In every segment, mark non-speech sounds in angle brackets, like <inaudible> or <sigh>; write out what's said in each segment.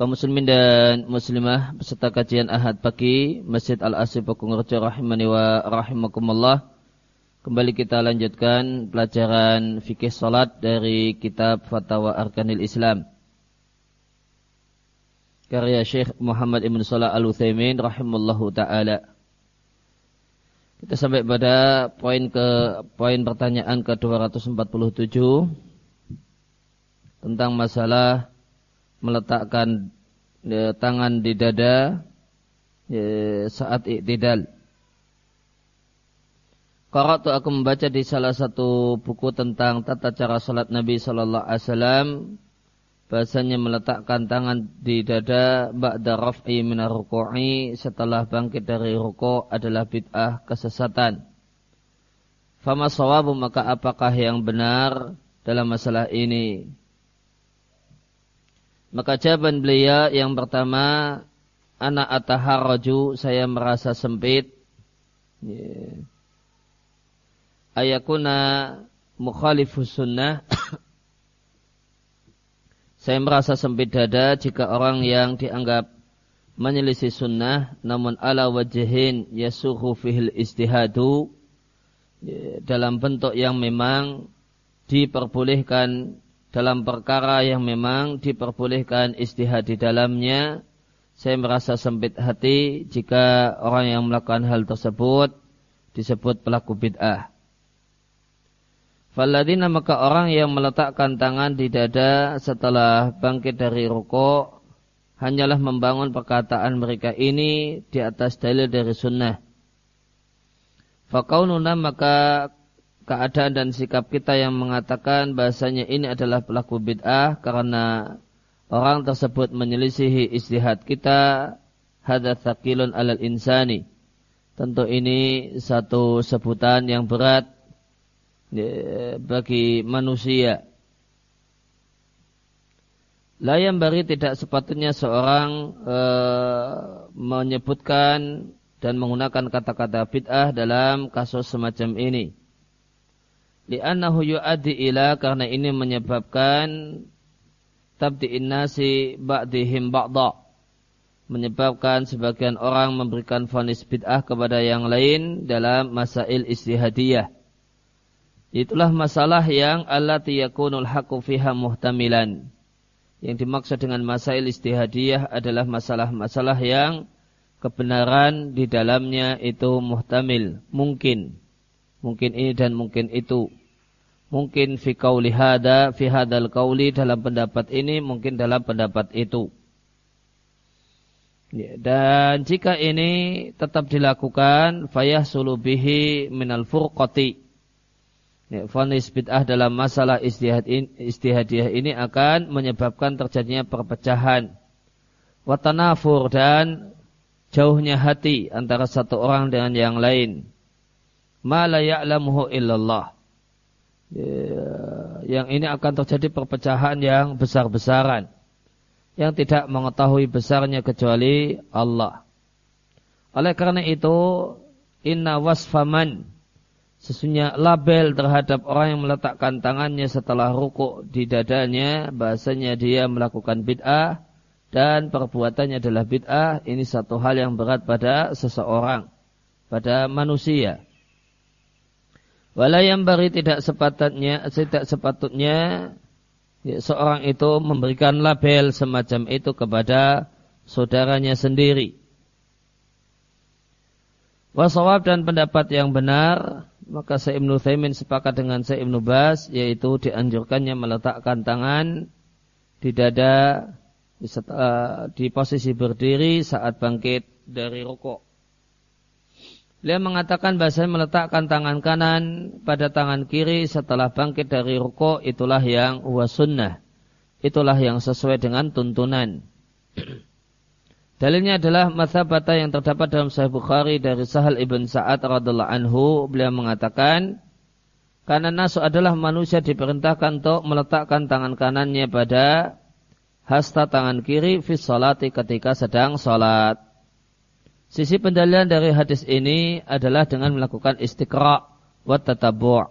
kaum muslimin dan muslimah beserta kajian Ahad pagi Masjid Al-Asif Pakungrejo rahimani wa rahimakumullah. Kembali kita lanjutkan pelajaran fikih salat dari kitab Fatwa Arkanil Islam. Karya Syekh Muhammad Ibn Salah Al-Uthaymin rahimallahu taala. Kita sampai pada poin ke poin pertanyaan ke 247 tentang masalah meletakkan ya, tangan di dada ya, saat iktidal. Qara'tu aku membaca di salah satu buku tentang tata cara salat Nabi sallallahu alaihi wasallam bahasanya meletakkan tangan di dada ba'da raf'i min ruku'i setelah bangkit dari ruku' adalah bid'ah kesesatan. Fama sawabu maka apakah yang benar dalam masalah ini? Maka jawaban beliau yang pertama, anak ataharraju, saya merasa sempit. Yeah. Ayakuna mukhalifus sunnah. <coughs> saya merasa sempit dada jika orang yang dianggap menyelisih sunnah, namun ala wajihin yasuhu fihil istihadu, dalam bentuk yang memang diperbolehkan dalam perkara yang memang diperbolehkan istihad di dalamnya, saya merasa sempit hati jika orang yang melakukan hal tersebut disebut pelaku bid'ah. Faladina maka orang yang meletakkan tangan di dada setelah bangkit dari rukuk hanyalah membangun perkataan mereka ini di atas dalil dari sunnah. Fakaununa maka keadaan dan sikap kita yang mengatakan bahasanya ini adalah pelaku bid'ah karena orang tersebut menyelisihi istihad kita hadat thaqilun alal insani. Tentu ini satu sebutan yang berat ya, bagi manusia. Layam bari tidak sepatutnya seorang e, menyebutkan dan menggunakan kata-kata bid'ah dalam kasus semacam ini li'annahu yu'addi ila karena ini menyebabkan tabdi'in nasi ba'dihim ba'da menyebabkan sebagian orang memberikan vonis bid'ah kepada yang lain dalam masail istihadiyah. Itulah masalah yang allati yakunul haqqu fiha muhtamilan. Yang dimaksud dengan masail istihadiyah adalah masalah-masalah yang kebenaran di dalamnya itu muhtamil mungkin mungkin ini dan mungkin itu. Mungkin fi qauli hada fi hadal qauli dalam pendapat ini mungkin dalam pendapat itu. Ya, dan jika ini tetap dilakukan fayah sulubihi minal furqati. Ya, Fonis bid'ah dalam masalah istihad in, istihadiyah ini akan menyebabkan terjadinya perpecahan. Watanafur dan jauhnya hati antara satu orang dengan yang lain ma la ya'lamuhu illallah. Ya, yang ini akan terjadi perpecahan yang besar-besaran. Yang tidak mengetahui besarnya kecuali Allah. Oleh karena itu, inna wasfaman sesungguhnya label terhadap orang yang meletakkan tangannya setelah rukuk di dadanya bahasanya dia melakukan bid'ah dan perbuatannya adalah bid'ah ini satu hal yang berat pada seseorang pada manusia Walayam bari tidak sepatutnya, tidak sepatutnya ya, seorang itu memberikan label semacam itu kepada saudaranya sendiri. Wasawab dan pendapat yang benar, maka Syekh Ibnu Thaimin sepakat dengan Syekh Ibnu Bas, yaitu dianjurkannya meletakkan tangan di dada di, di posisi berdiri saat bangkit dari rokok. Dia mengatakan bahasa meletakkan tangan kanan pada tangan kiri setelah bangkit dari ruko itulah yang huwa sunnah. Itulah yang sesuai dengan tuntunan. <clears throat> Dalilnya adalah bata yang terdapat dalam Sahih Bukhari dari Sahal ibn Sa'ad radhiallahu anhu. Beliau mengatakan, karena nasu adalah manusia diperintahkan untuk meletakkan tangan kanannya pada hasta tangan kiri fi salati ketika sedang salat. Sisi pendalilan dari hadis ini adalah dengan melakukan istiqra wa tatabu'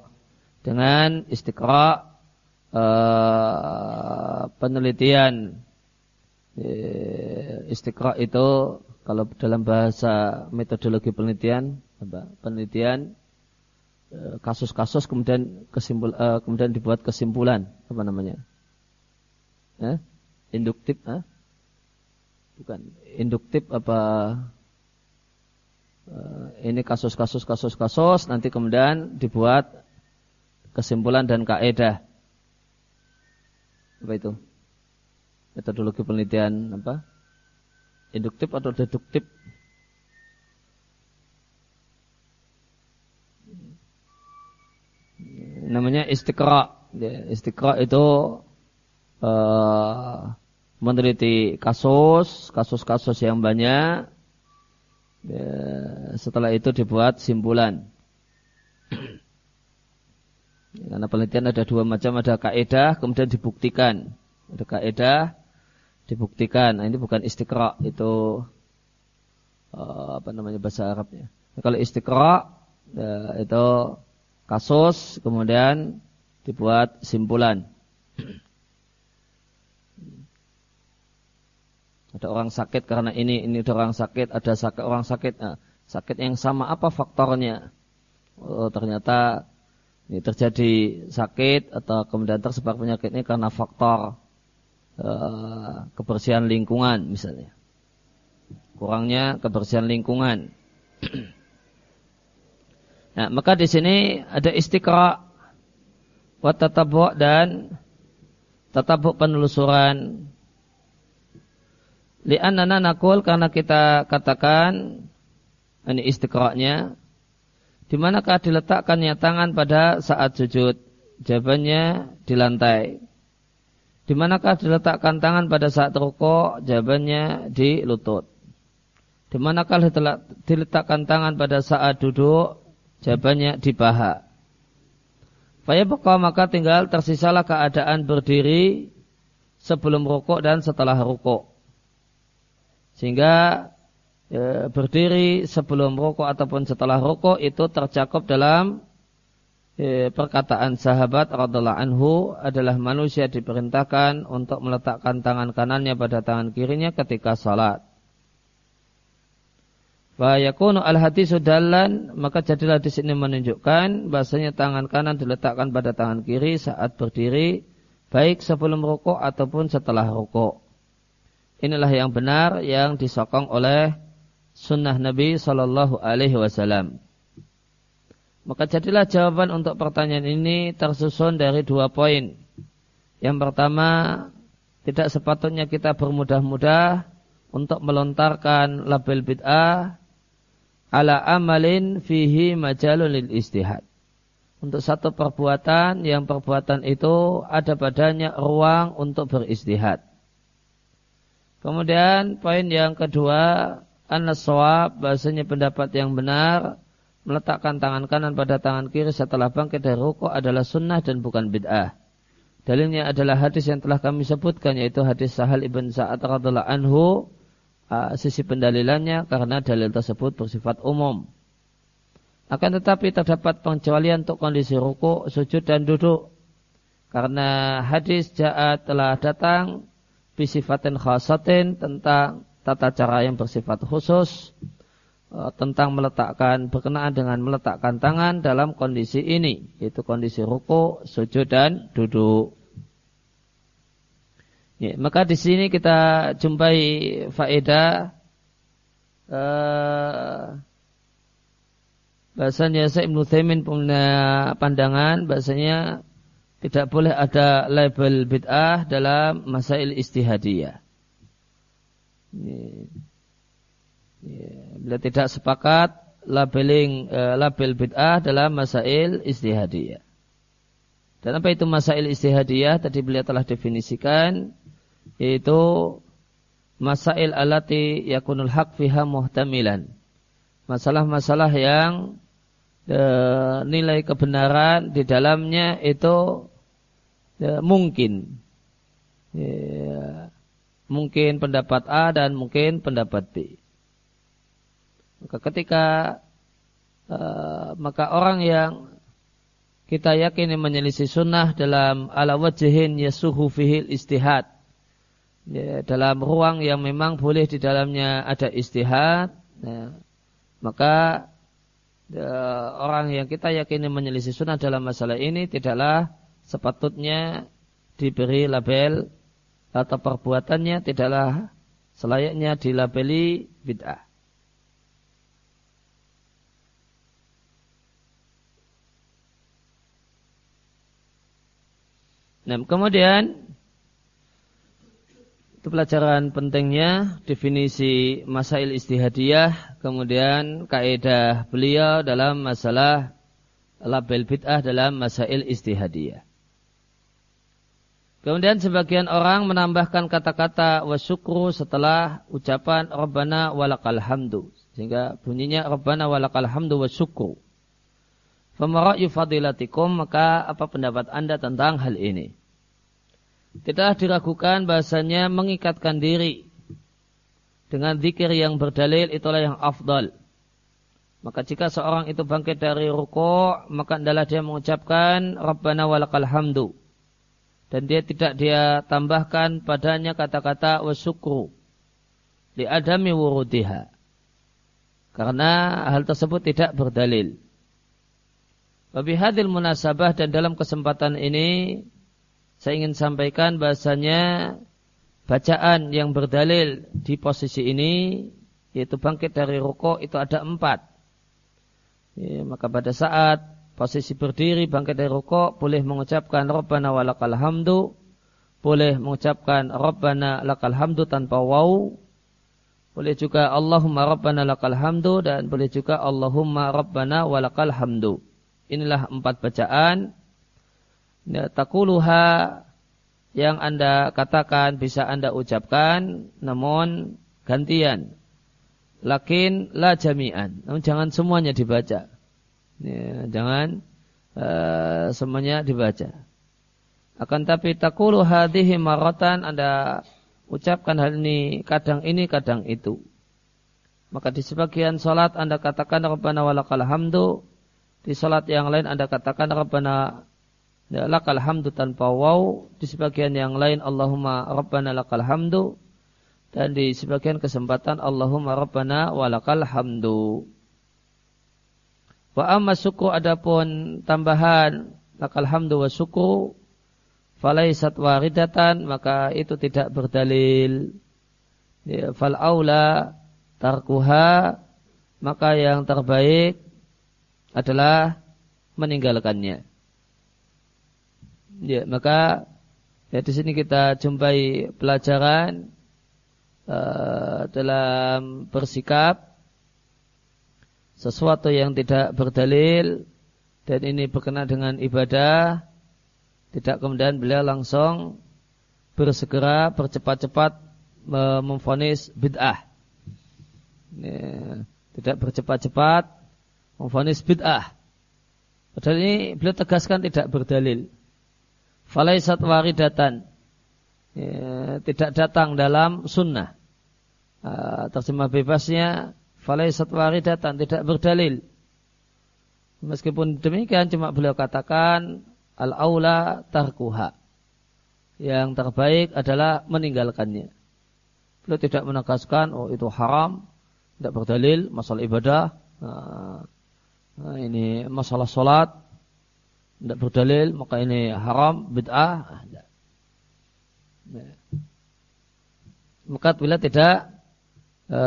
dengan istiqra uh, penelitian istiqra itu kalau dalam bahasa metodologi penelitian penelitian eh, kasus-kasus kemudian kesimpul uh, kemudian dibuat kesimpulan apa namanya eh? induktif eh? bukan induktif apa ini kasus-kasus kasus-kasus nanti kemudian dibuat kesimpulan dan kaedah apa itu metodologi penelitian apa? Induktif atau deduktif? Namanya istiqra. Ya, istiqra itu uh, meneliti kasus, kasus-kasus yang banyak. Ya, setelah itu dibuat simpulan. Karena penelitian ada dua macam, ada kaedah, kemudian dibuktikan. Ada kaedah, dibuktikan. Nah, ini bukan istiqra, itu uh, apa namanya bahasa Arabnya. Nah, kalau istiqra ya, itu kasus kemudian dibuat simpulan. Ada orang sakit karena ini, ini ada orang sakit, ada sakit orang sakit. Nah, sakit yang sama apa faktornya? Oh, ternyata ini terjadi sakit atau kemudian tersebar penyakit ini karena faktor Eh, kebersihan lingkungan misalnya. Kurangnya kebersihan lingkungan. <clears throat> nah, maka di sini ada istiqra wa tatabu' dan tatabu' penelusuran. Li'annana nakul karena kita katakan ini istiqra'nya di manakah diletakkannya tangan pada saat sujud? Jawabannya di lantai. Di manakah diletakkan tangan pada saat rukuk? Jawabannya di lutut. Di manakah diletakkan tangan pada saat duduk? Jawabannya di paha. Faya maka tinggal tersisalah keadaan berdiri sebelum rukuk dan setelah rukuk. Sehingga e, berdiri sebelum rukuk ataupun setelah rukuk itu tercakup dalam Eh, perkataan sahabat radhiallahu anhu adalah manusia diperintahkan untuk meletakkan tangan kanannya pada tangan kirinya ketika salat. Fayakunu al hadisu dallan maka jadilah di sini menunjukkan bahasanya tangan kanan diletakkan pada tangan kiri saat berdiri baik sebelum rukuk ataupun setelah rukuk. Inilah yang benar yang disokong oleh sunnah Nabi Shallallahu Alaihi Wasallam. Maka jadilah jawaban untuk pertanyaan ini tersusun dari dua poin. Yang pertama, tidak sepatutnya kita bermudah-mudah untuk melontarkan label bid'ah ala amalin fihi majalun lil istihad. Untuk satu perbuatan yang perbuatan itu ada padanya ruang untuk beristihad. Kemudian poin yang kedua, anas bahasanya pendapat yang benar meletakkan tangan kanan pada tangan kiri setelah bangkit dari rukuk adalah sunnah dan bukan bid'ah. Dalilnya adalah hadis yang telah kami sebutkan yaitu hadis Sahal ibn Sa'ad radhiallahu anhu. Uh, sisi pendalilannya karena dalil tersebut bersifat umum. Akan tetapi terdapat pengecualian untuk kondisi ruku, sujud dan duduk. Karena hadis jahat telah datang bisifatin khasatin tentang tata cara yang bersifat khusus Eh, tentang meletakkan berkenaan dengan meletakkan tangan dalam kondisi ini yaitu kondisi ruku, sujud dan duduk. Ya, maka di sini kita jumpai faedah eh, bahasanya Syekh Ibnu Thaimin punya pandangan bahasanya tidak boleh ada label bid'ah dalam masail istihadiyah. Ya. Ya, beliau tidak sepakat labeling uh, label bid'ah dalam masail istihadiyah. Dan apa itu masail istihadiyah? Tadi beliau telah definisikan yaitu masail alati yakunul haq fiha muhtamilan. Masalah-masalah yang e, nilai kebenaran di dalamnya itu e, mungkin. E, mungkin pendapat A dan mungkin pendapat B. Maka ketika maka orang yang kita yakini menyelisih sunnah dalam ala wajhin yasuhu fihil istihad. Ya, dalam ruang yang memang boleh di dalamnya ada istihad. Ya, maka orang yang kita yakini menyelisih sunnah dalam masalah ini tidaklah sepatutnya diberi label atau perbuatannya tidaklah selayaknya dilabeli bid'ah. Nah, kemudian itu pelajaran pentingnya definisi masail istihadiyah, kemudian kaidah beliau dalam masalah label bid'ah dalam masail istihadiyah. Kemudian sebagian orang menambahkan kata-kata wasyukru setelah ucapan Rabbana walakal hamdu. Sehingga bunyinya Rabbana walakal hamdu wasyukru. Famara'yu fadilatikum maka apa pendapat anda tentang hal ini? Tidak diragukan bahasanya mengikatkan diri dengan zikir yang berdalil itulah yang afdal. Maka jika seorang itu bangkit dari ruku, maka adalah dia mengucapkan Rabbana walakal hamdu. Dan dia tidak dia tambahkan padanya kata-kata wasyukru. Di adami wurudiha. Karena hal tersebut tidak berdalil. Wabihadil munasabah dan dalam kesempatan ini saya ingin sampaikan bahasanya bacaan yang berdalil di posisi ini yaitu bangkit dari rukuk itu ada empat. Ya, maka pada saat posisi berdiri bangkit dari rukuk boleh mengucapkan Rabbana walakal hamdu, boleh mengucapkan Rabbana lakal hamdu tanpa waw, boleh juga Allahumma Rabbana lakal hamdu dan boleh juga Allahumma Rabbana walakal hamdu. Inilah empat bacaan ya, takuluha yang Anda katakan bisa Anda ucapkan namun gantian. Lakin la jami'an. Namun jangan semuanya dibaca. Ya, jangan uh, semuanya dibaca. Akan tapi takulu hadhihi maratan Anda ucapkan hal ini kadang ini kadang itu. Maka di sebagian salat Anda katakan Rabbana walakal hamdu. Di salat yang lain Anda katakan Rabbana Ya, lakal hamdu tanpa waw. Di sebagian yang lain Allahumma rabbana lakal hamdu. Dan di sebagian kesempatan Allahumma rabbana walakal hamdu. Wa amma syukur adapun tambahan lakal hamdu wa syukur falaisat waridatan maka itu tidak berdalil. Ya, fal aula tarkuha maka yang terbaik adalah meninggalkannya. Ya, maka ya di sini kita jumpai pelajaran uh, dalam bersikap sesuatu yang tidak berdalil dan ini berkenaan dengan ibadah tidak kemudian beliau langsung bersegera bercepat-cepat memfonis bid'ah. Ya, tidak bercepat-cepat memfonis bid'ah. Padahal ini beliau tegaskan tidak berdalil falaisat waridatan. Ya, tidak datang dalam sunnah. Uh, terjemah bebasnya falaisat waridatan tidak berdalil. Meskipun demikian cuma beliau katakan al aula tarkuha. Yang terbaik adalah meninggalkannya. Beliau tidak menegaskan oh itu haram tidak berdalil masalah ibadah nah, ini masalah solat tidak berdalil maka ini haram bid'ah maka bila tidak e,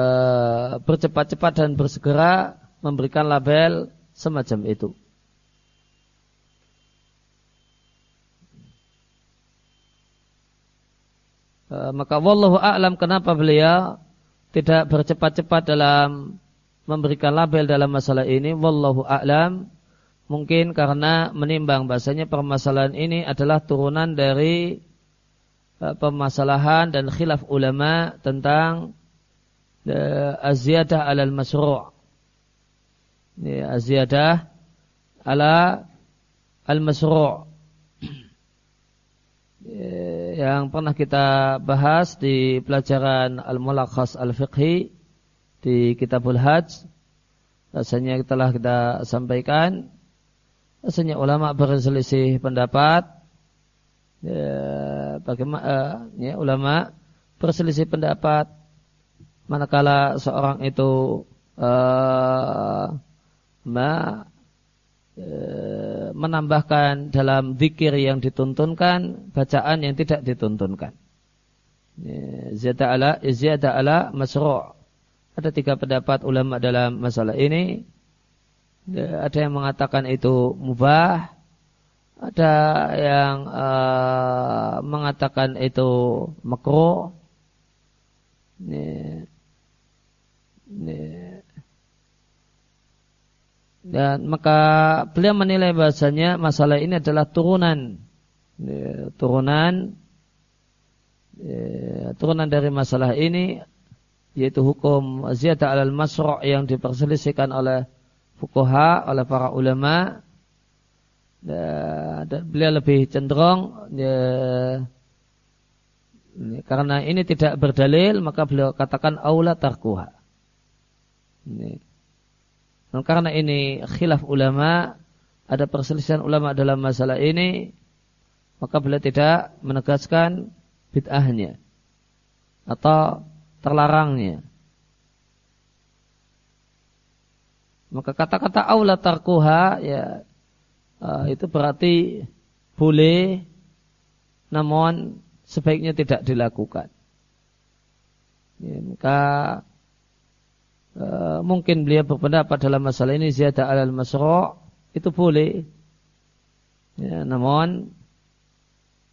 bercepat-cepat dan bersegera memberikan label semacam itu. E, maka wallahu a'lam kenapa beliau tidak bercepat-cepat dalam memberikan label dalam masalah ini. Wallahu a'lam Mungkin karena menimbang bahasanya permasalahan ini adalah turunan dari uh, permasalahan dan khilaf ulama tentang uh, aziyadah alal masru' ya, aziyadah ala al masru' yang pernah kita bahas di pelajaran al-mulakhas al-fiqhi di kitabul hajj rasanya telah kita sampaikan rasanya ulama berselisih pendapat ya, bagaimana uh, ya, ulama berselisih pendapat manakala seorang itu uh, ma, uh, menambahkan dalam zikir yang dituntunkan bacaan yang tidak dituntunkan. Ya, ziyada ala ziyada ala masru' ada tiga pendapat ulama dalam masalah ini. Ya, ada yang mengatakan itu mubah, ada yang uh, mengatakan itu makro. Dan maka beliau menilai bahasanya masalah ini adalah turunan, turunan, turunan dari masalah ini yaitu hukum ziyadah alal masru' yang diperselisihkan oleh fukuha oleh para ulama dan beliau lebih cenderung ya, karena ini tidak berdalil maka beliau katakan aula tarkuha. Karena ini khilaf ulama ada perselisihan ulama dalam masalah ini maka beliau tidak menegaskan bid'ahnya atau terlarangnya. Maka kata-kata aula tarkuha ya uh, itu berarti boleh namun sebaiknya tidak dilakukan. Ya, maka uh, mungkin beliau berpendapat dalam masalah ini ziyadah alal masro' itu boleh. Ya, namun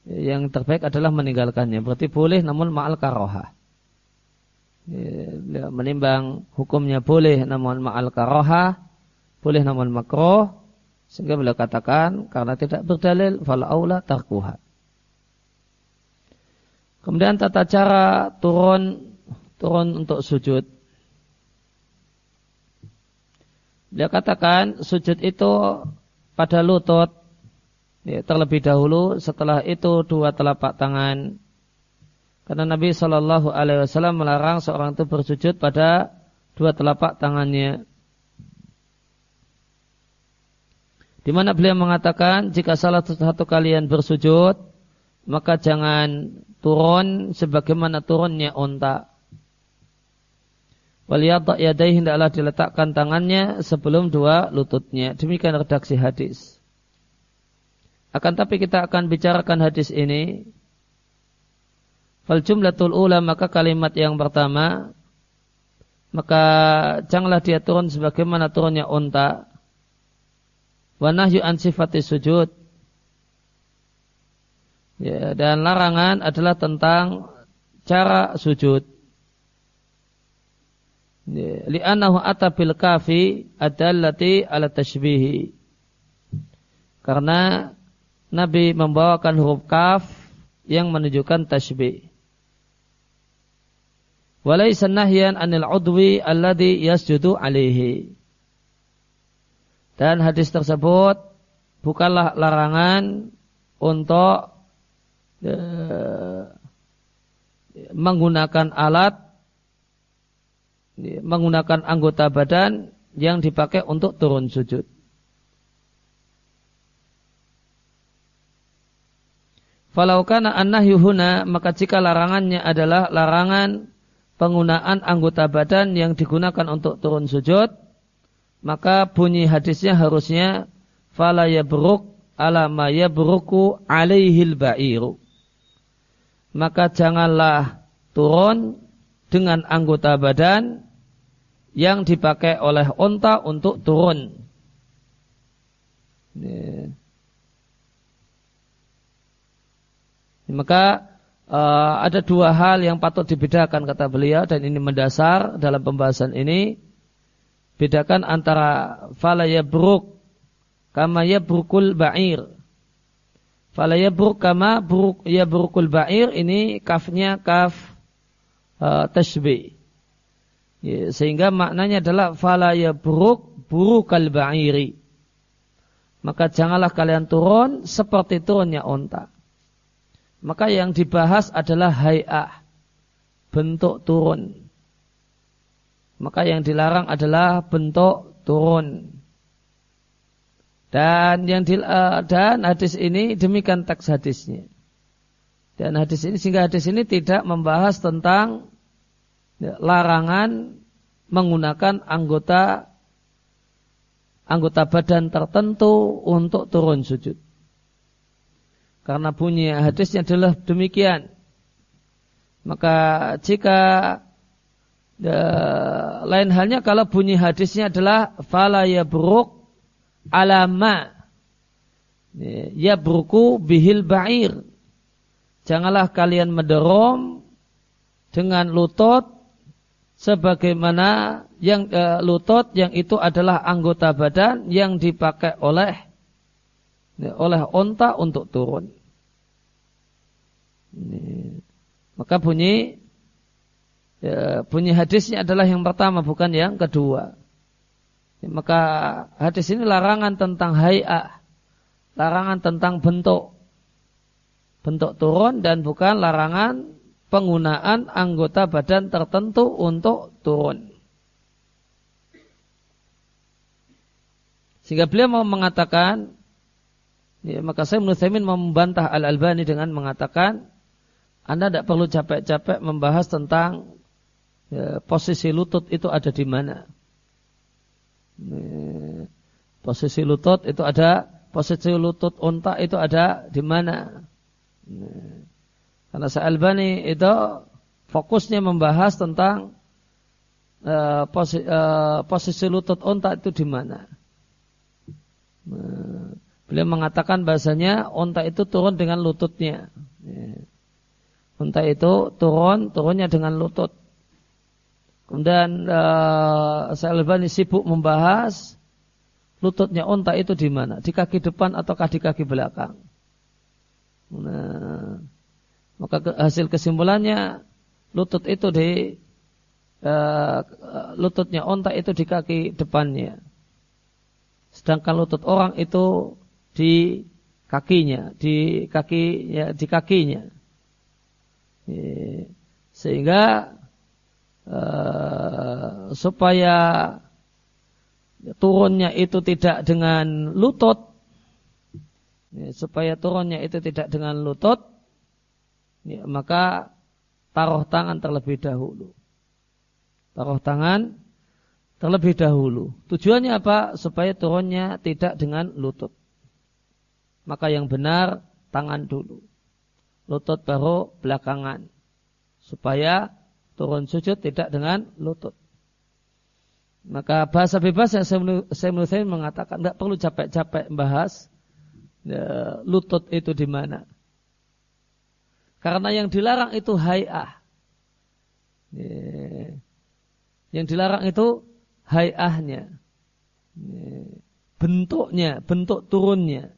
yang terbaik adalah meninggalkannya. Berarti boleh namun ma'al karohah. Ya, menimbang hukumnya boleh namun ma'al karohah. Boleh namun makroh sehingga beliau katakan karena tidak berdalil fal aula tarkuha. Kemudian tata cara turun turun untuk sujud. Beliau katakan sujud itu pada lutut ya, terlebih dahulu setelah itu dua telapak tangan. Karena Nabi Shallallahu Alaihi Wasallam melarang seorang itu bersujud pada dua telapak tangannya. Di mana beliau mengatakan jika salah satu kalian bersujud maka jangan turun sebagaimana turunnya unta. Waliyadha yadai hendaklah diletakkan tangannya sebelum dua lututnya. Demikian redaksi hadis. Akan tapi kita akan bicarakan hadis ini. Fal jumlatul ula maka kalimat yang pertama maka janganlah dia turun sebagaimana turunnya unta. Wa nahyu an sifati sujud. Ya, dan larangan adalah tentang cara sujud. Ya, li'annahu atabil kafi adallati ala tashbihi. Karena Nabi membawakan huruf kaf yang menunjukkan tashbih walaysa nahyan anil udwi alladhi yasjudu alaihi dan hadis tersebut bukanlah larangan untuk e, menggunakan alat, menggunakan anggota badan yang dipakai untuk turun sujud. Falau kana an-nahyuhuna maka jika larangannya adalah larangan penggunaan anggota badan yang digunakan untuk turun sujud, maka bunyi hadisnya harusnya fala yabruk ala ma yabruku alaihil ba'iru. Maka janganlah turun dengan anggota badan yang dipakai oleh onta untuk turun. Maka uh, ada dua hal yang patut dibedakan kata beliau dan ini mendasar dalam pembahasan ini Bedakan antara fala yabruk kama yabrukul ba'ir. Fala yabruk kama buruk yabrukul ba'ir ini kafnya kaf uh, tashbih. Ya, sehingga maknanya adalah fala yabruk burukal ba'iri. Maka janganlah kalian turun seperti turunnya onta. Maka yang dibahas adalah hay'ah. Bentuk turun. Maka yang dilarang adalah bentuk turun. Dan yang di, uh, dan hadis ini demikian teks hadisnya. Dan hadis ini sehingga hadis ini tidak membahas tentang ya, larangan menggunakan anggota anggota badan tertentu untuk turun sujud. Karena bunyi hadisnya adalah demikian. Maka jika ya, lain halnya kalau bunyi hadisnya adalah fala buruk alama ya bruku bihil ba'ir. Janganlah kalian mendorong dengan lutut sebagaimana yang e, lutut yang itu adalah anggota badan yang dipakai oleh ya, oleh onta untuk turun. Ini. Maka bunyi ya, bunyi hadisnya adalah yang pertama bukan yang kedua. Maka hadis ini larangan tentang hay'ah. Larangan tentang bentuk. Bentuk turun dan bukan larangan penggunaan anggota badan tertentu untuk turun. Sehingga beliau mau mengatakan, ya, maka saya menurut saya membantah Al-Albani dengan mengatakan, Anda tidak perlu capek-capek membahas tentang ya, posisi lutut itu ada di mana posisi lutut itu ada, posisi lutut unta itu ada di mana. Karena Sa'albani itu fokusnya membahas tentang uh, posi, uh, posisi lutut unta itu di mana. Beliau mengatakan bahasanya unta itu turun dengan lututnya. Unta itu turun, turunnya dengan lutut. Kemudian uh, Sa'albani sibuk membahas lututnya unta itu di mana? Di kaki depan ataukah di kaki belakang? Nah, maka hasil kesimpulannya lutut itu di uh, lututnya unta itu di kaki depannya. Sedangkan lutut orang itu di kakinya, di kaki ya di kakinya. Sehingga uh, supaya turunnya itu tidak dengan lutut, ya, supaya turunnya itu tidak dengan lutut, ya, maka taruh tangan terlebih dahulu. Taruh tangan terlebih dahulu. Tujuannya apa? Supaya turunnya tidak dengan lutut. Maka yang benar tangan dulu. Lutut baru belakangan. Supaya turun sujud tidak dengan lutut. Maka bahasa bebas yang saya menurut saya mengatakan tidak perlu capek-capek membahas ya, lutut itu di mana. Karena yang dilarang itu hayah. Ya, yang dilarang itu hayahnya. Ya, bentuknya, bentuk turunnya.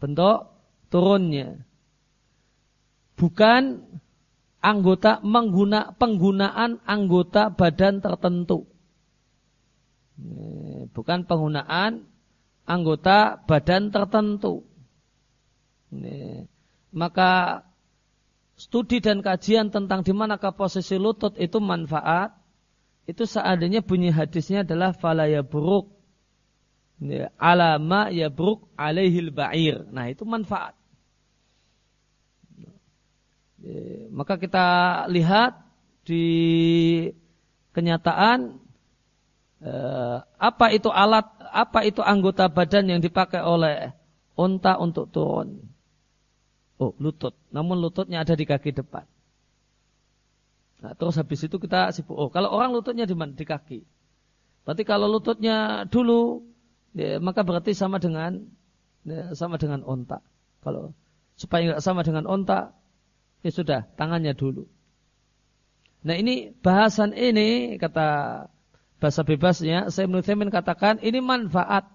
Bentuk turunnya. Bukan anggota mengguna penggunaan anggota badan tertentu. Bukan penggunaan anggota badan tertentu. Maka studi dan kajian tentang di manakah posisi lutut itu manfaat. Itu seandainya bunyi hadisnya adalah falaya buruk. Alama ya buruk alaihil ba'ir. Nah itu manfaat. Eh, maka kita lihat di kenyataan eh, apa itu alat, apa itu anggota badan yang dipakai oleh unta untuk turun. Oh, lutut. Namun lututnya ada di kaki depan. Nah, terus habis itu kita sibuk. Oh, kalau orang lututnya di mana? Di kaki. Berarti kalau lututnya dulu, ya, maka berarti sama dengan ya, sama dengan onta. Kalau supaya nggak sama dengan onta, Ya sudah, tangannya dulu. Nah ini bahasan ini kata bahasa bebasnya, saya saya katakan ini manfaat.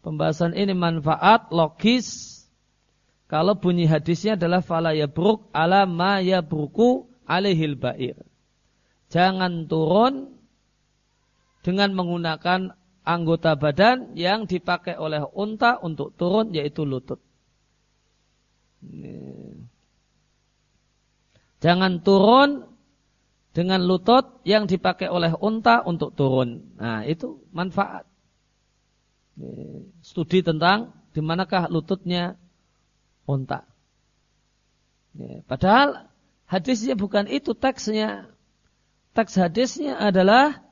Pembahasan ini manfaat logis kalau bunyi hadisnya adalah fala yabruk ala ma yabruku alihil ba'ir. Jangan turun dengan menggunakan anggota badan yang dipakai oleh unta untuk turun yaitu lutut. Jangan turun dengan lutut yang dipakai oleh unta untuk turun. Nah, itu manfaat. Studi tentang di manakah lututnya unta. Padahal hadisnya bukan itu teksnya. Teks hadisnya adalah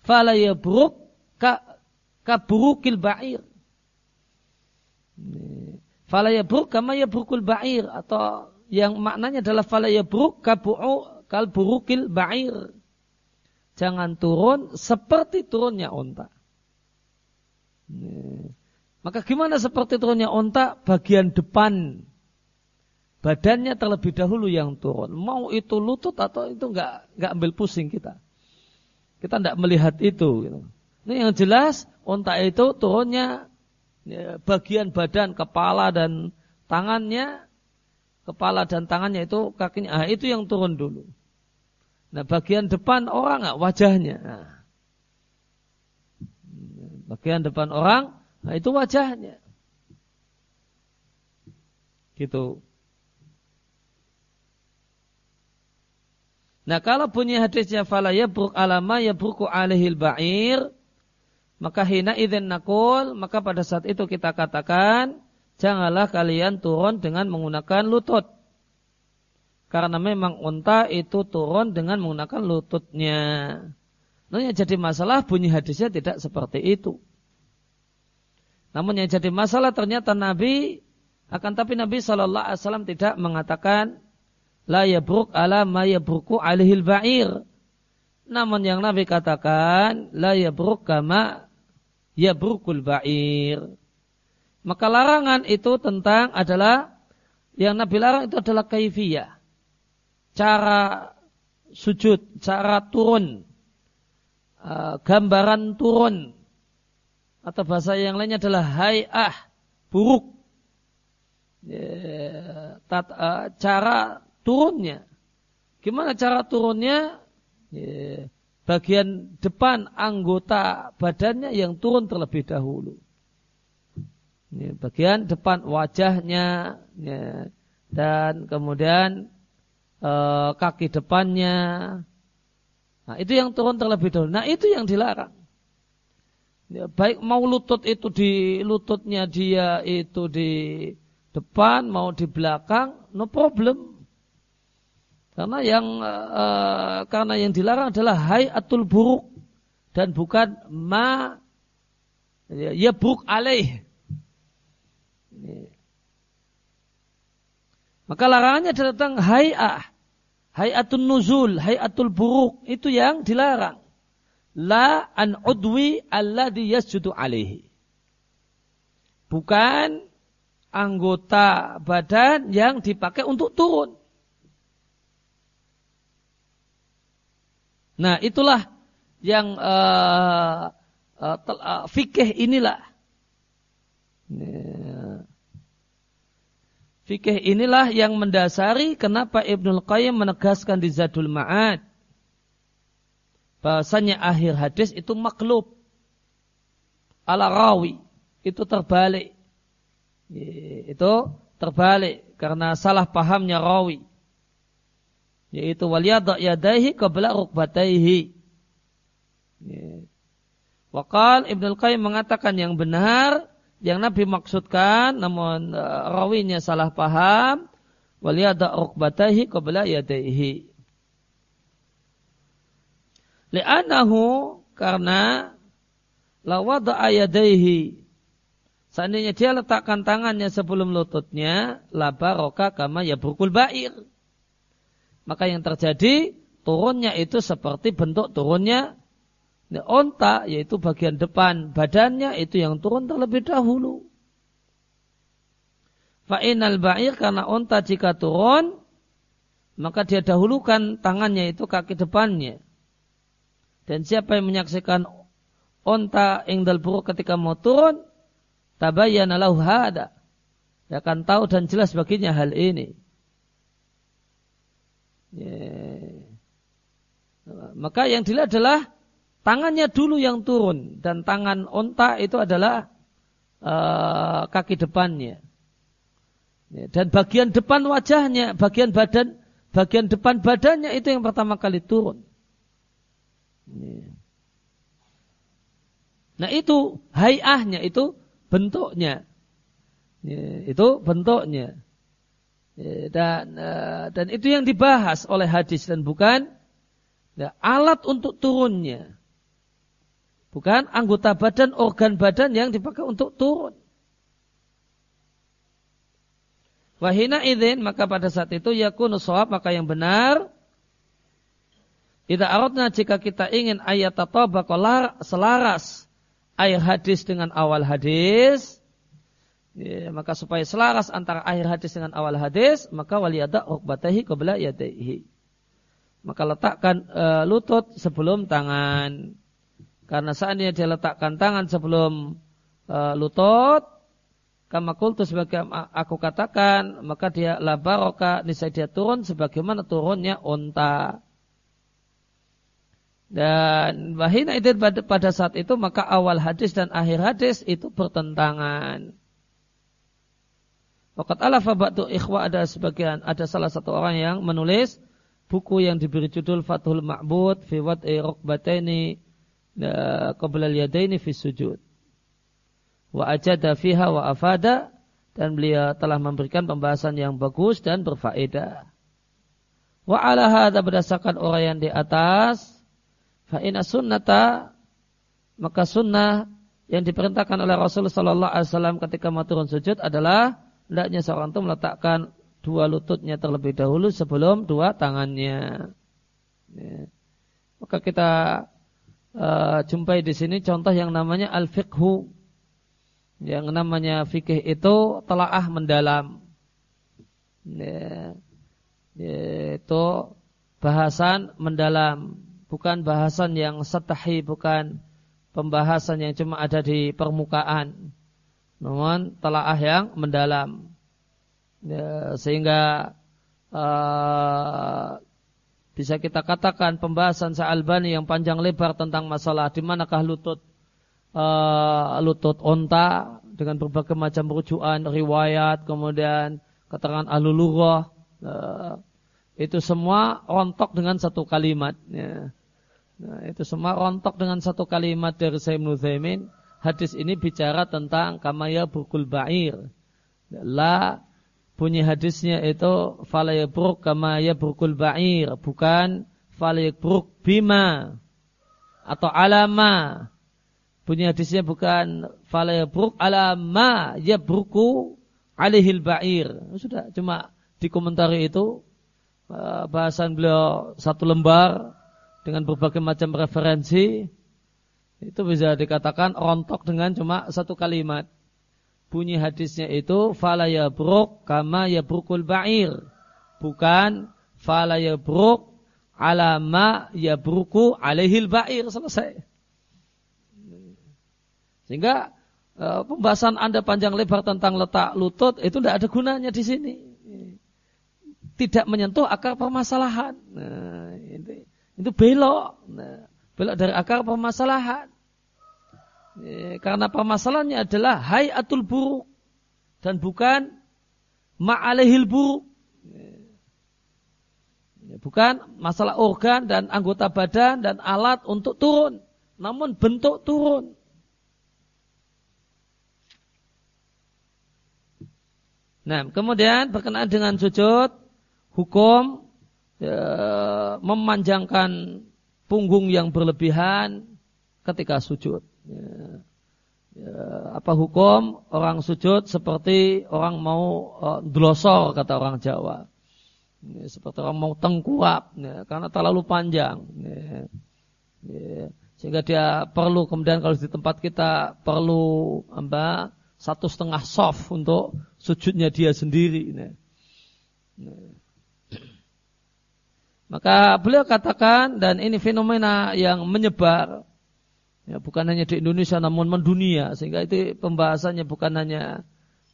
fala yabruk ka kaburukil ba'ir. Fala yabruk kama yabrukul ba'ir atau yang maknanya adalah fala yabruk kabu'u kal burukil ba'ir. Jangan turun seperti turunnya unta. Maka gimana seperti turunnya unta bagian depan badannya terlebih dahulu yang turun. Mau itu lutut atau itu enggak enggak ambil pusing kita. Kita tidak melihat itu. Gitu. Ini yang jelas unta itu turunnya ya, bagian badan, kepala dan tangannya, kepala dan tangannya itu kakinya, ah, itu yang turun dulu. Nah bagian depan orang nggak wajahnya. Nah, bagian depan orang, nah itu wajahnya. Gitu. Nah kalau bunyi hadisnya fala yabruk alama yabruku alihil ba'ir maka hina idzin nakul, maka pada saat itu kita katakan, janganlah kalian turun dengan menggunakan lutut. Karena memang unta itu turun dengan menggunakan lututnya. Nah yang jadi masalah bunyi hadisnya tidak seperti itu. Namun yang jadi masalah ternyata Nabi akan tapi Nabi Shallallahu Alaihi Wasallam tidak mengatakan la yabruk ala ma yabruku alihil ba'ir. Namun yang Nabi katakan la yabruk kama ya brukul ba'ir. Maka larangan itu tentang adalah yang Nabi larang itu adalah kaifiyah. Cara sujud, cara turun, uh, gambaran turun. Atau bahasa yang lainnya adalah hayah, buruk. Tat, uh, cara turunnya. Gimana cara turunnya? Yeah bagian depan anggota badannya yang turun terlebih dahulu. Ini bagian depan wajahnya ya, dan kemudian e, kaki depannya. Nah itu yang turun terlebih dahulu. Nah itu yang dilarang. Ya, baik mau lutut itu di lututnya dia itu di depan mau di belakang, no problem. Karena yang uh, karena yang dilarang adalah hayatul buruk dan bukan ma ya, ya buruk alaih. Maka larangannya adalah tentang hayah, nuzul, hayatul buruk itu yang dilarang. La an udwi alladhi yasjudu alaihi. Bukan anggota badan yang dipakai untuk turun. Nah itulah yang uh, uh, uh, fikih inilah. Fikih inilah yang mendasari kenapa Ibnul Qayyim menegaskan di Zadul Ma'ad. Bahasanya akhir hadis itu maklub. Ala rawi. Itu terbalik. Itu terbalik. Karena salah pahamnya rawi yaitu waliyadha yadaihi qabla rukbataihi. Wakal Ibn Al-Qayyim mengatakan yang benar, yang Nabi maksudkan, namun uh, rawinya salah paham, waliyadha rukbataihi qabla yadaihi. Li'anahu karena lawada ayadaihi Seandainya dia letakkan tangannya sebelum lututnya, laba roka kama ya burkul bair maka yang terjadi turunnya itu seperti bentuk turunnya onta yaitu bagian depan badannya itu yang turun terlebih dahulu. Fa'inal ba'ir karena onta jika turun maka dia dahulukan tangannya itu kaki depannya. Dan siapa yang menyaksikan onta ingdal buruk ketika mau turun tabayyana lahu hada. Dia akan tahu dan jelas baginya hal ini. Yeah. Maka yang dilihat adalah tangannya dulu yang turun dan tangan onta itu adalah uh, kaki depannya. Dan bagian depan wajahnya, bagian badan, bagian depan badannya itu yang pertama kali turun. Nah itu hayahnya, itu bentuknya. Itu bentuknya. Dan eh, dan itu yang dibahas oleh hadis dan bukan ya, alat untuk turunnya. Bukan anggota badan, organ badan yang dipakai untuk turun. Wahina idin maka pada saat itu yakunu sawab maka yang benar. Tidak aratna jika kita ingin ayat tatabaqalar selaras air hadis dengan awal hadis. Ya, maka supaya selaras antara akhir hadis dengan awal hadis maka waliyada rukbatahi qabla yadaihi. Maka letakkan e, lutut sebelum tangan karena saatnya dia letakkan tangan sebelum e, lutut Kama kultu sebagai aku katakan, maka dia la barokah, nisai dia turun sebagaimana turunnya unta. Dan wahina itu pada saat itu maka awal hadis dan akhir hadis itu bertentangan. Wakat ala fabatu ikhwa ada sebagian ada salah satu orang yang menulis buku yang diberi judul Fathul Ma'bud fi wad'i rukbataini qabla al-yadaini fi sujud wa ajada fiha wa afada dan beliau telah memberikan pembahasan yang bagus dan berfaedah. Wa ala hadha berdasarkan orang yang di atas fa inna sunnata maka sunnah yang diperintahkan oleh Rasulullah sallallahu alaihi wasallam ketika mau turun sujud adalah hendaknya seorang itu meletakkan dua lututnya terlebih dahulu sebelum dua tangannya. Ya. Maka kita uh, jumpai di sini contoh yang namanya al-fiqhu yang namanya fikih itu telaah mendalam. Ya, itu bahasan mendalam, bukan bahasan yang setahi, bukan pembahasan yang cuma ada di permukaan. Namun telaah yang mendalam. Ya, sehingga uh, bisa kita katakan pembahasan Sa'albani yang panjang lebar tentang masalah di manakah lutut uh, lutut onta dengan berbagai macam rujukan riwayat kemudian keterangan ahlu lughah uh, itu semua rontok dengan satu kalimat ya. nah, itu semua rontok dengan satu kalimat dari Sayyid Nuzaimin hadis ini bicara tentang kamaya bukul ba'ir la bunyi hadisnya itu falayabruk kamaya bukul ba'ir bukan falayabruk bima atau alama Bunyi hadisnya bukan fala yabruk ala ma yabruku alihil ba'ir. Sudah cuma dikomentari itu eh, bahasan beliau satu lembar dengan berbagai macam referensi itu bisa dikatakan rontok dengan cuma satu kalimat. Bunyi hadisnya itu fala yabruk kama yabrukul ba'ir. Bukan fala yabruk ala ma yabruku alihil ba'ir. Selesai. Sehingga e, pembahasan Anda panjang lebar tentang letak lutut itu tidak ada gunanya di sini. Tidak menyentuh akar permasalahan. Nah, itu, itu belok. Nah, belok dari akar permasalahan. E, karena permasalahannya adalah hayatul buruk dan bukan ma'alihil buruk. E, bukan masalah organ dan anggota badan dan alat untuk turun. Namun bentuk turun. Nah, kemudian berkenaan dengan sujud, hukum memanjangkan punggung yang berlebihan ketika sujud. Ya, ya, apa hukum orang sujud seperti orang mau uh, kata orang Jawa. Ya, seperti orang mau tengkurap ya, karena terlalu panjang. Sehingga dia perlu kemudian kalau di tempat kita perlu apa satu setengah soft untuk sujudnya dia sendiri. Maka beliau katakan dan ini fenomena yang menyebar Ya, bukan hanya di Indonesia namun mendunia sehingga itu pembahasannya bukan hanya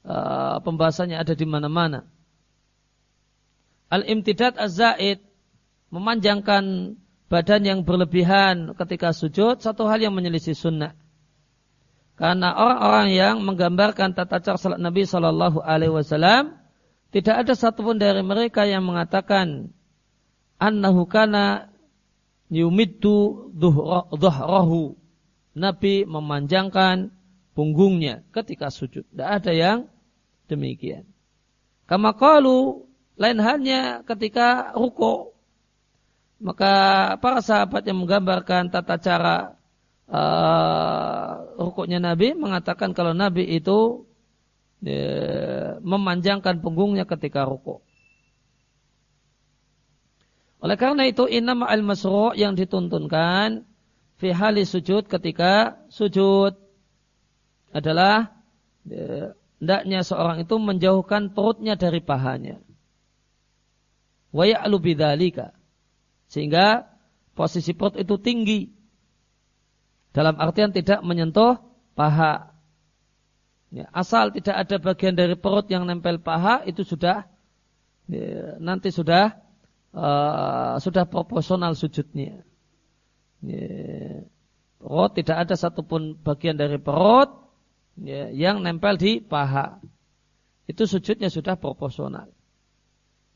uh, pembahasannya ada di mana-mana. Al-imtidad az-zaid memanjangkan badan yang berlebihan ketika sujud satu hal yang menyelisih sunnah. Karena orang-orang yang menggambarkan tata cara salat Nabi Shallallahu Alaihi Wasallam tidak ada satupun dari mereka yang mengatakan annahu kana yumiddu dhuhrahu Nabi memanjangkan punggungnya ketika sujud. Tidak ada yang demikian. Kama kalu lain halnya ketika ruko. Maka para sahabat yang menggambarkan tata cara uh, rukuknya Nabi mengatakan kalau Nabi itu uh, memanjangkan punggungnya ketika rukuk. Oleh karena itu inama al-masru' yang dituntunkan fi hali sujud ketika sujud adalah ya, hendaknya seorang itu menjauhkan perutnya dari pahanya. Wa ya'lu bidzalika. Sehingga posisi perut itu tinggi. Dalam artian tidak menyentuh paha. Ya, asal tidak ada bagian dari perut yang nempel paha itu sudah ya, nanti sudah uh, sudah proporsional sujudnya. Ya, perut tidak ada satupun bagian dari perut ya, yang nempel di paha. Itu sujudnya sudah proporsional.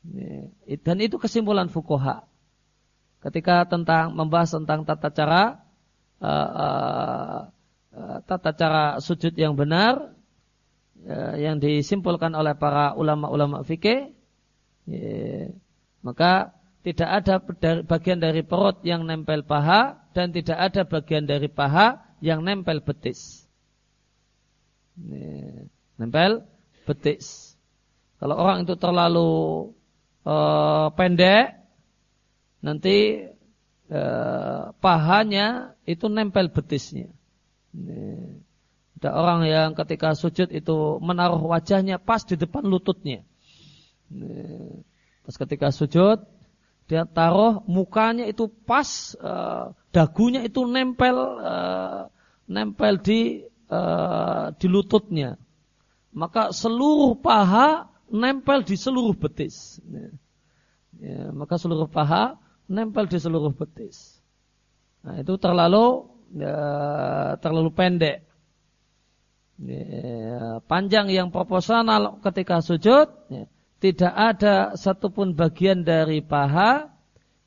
Ya, dan itu kesimpulan fukoha. Ketika tentang membahas tentang tata cara uh, uh, tata cara sujud yang benar uh, yang disimpulkan oleh para ulama-ulama fikih, ya, maka tidak ada bagian dari perut yang nempel paha dan tidak ada bagian dari paha yang nempel betis. Nempel betis. Kalau orang itu terlalu uh, pendek, nanti uh, pahanya itu nempel betisnya. Ada orang yang ketika sujud itu menaruh wajahnya pas di depan lututnya. Pas ketika sujud, dia taruh mukanya itu pas uh, dagunya itu nempel uh, nempel di uh, di lututnya. Maka seluruh paha nempel di seluruh betis. Ya. Ya, maka seluruh paha nempel di seluruh betis. Nah itu terlalu ya, terlalu pendek. Ya, panjang yang proporsional ketika sujud ya, tidak ada satupun bagian dari paha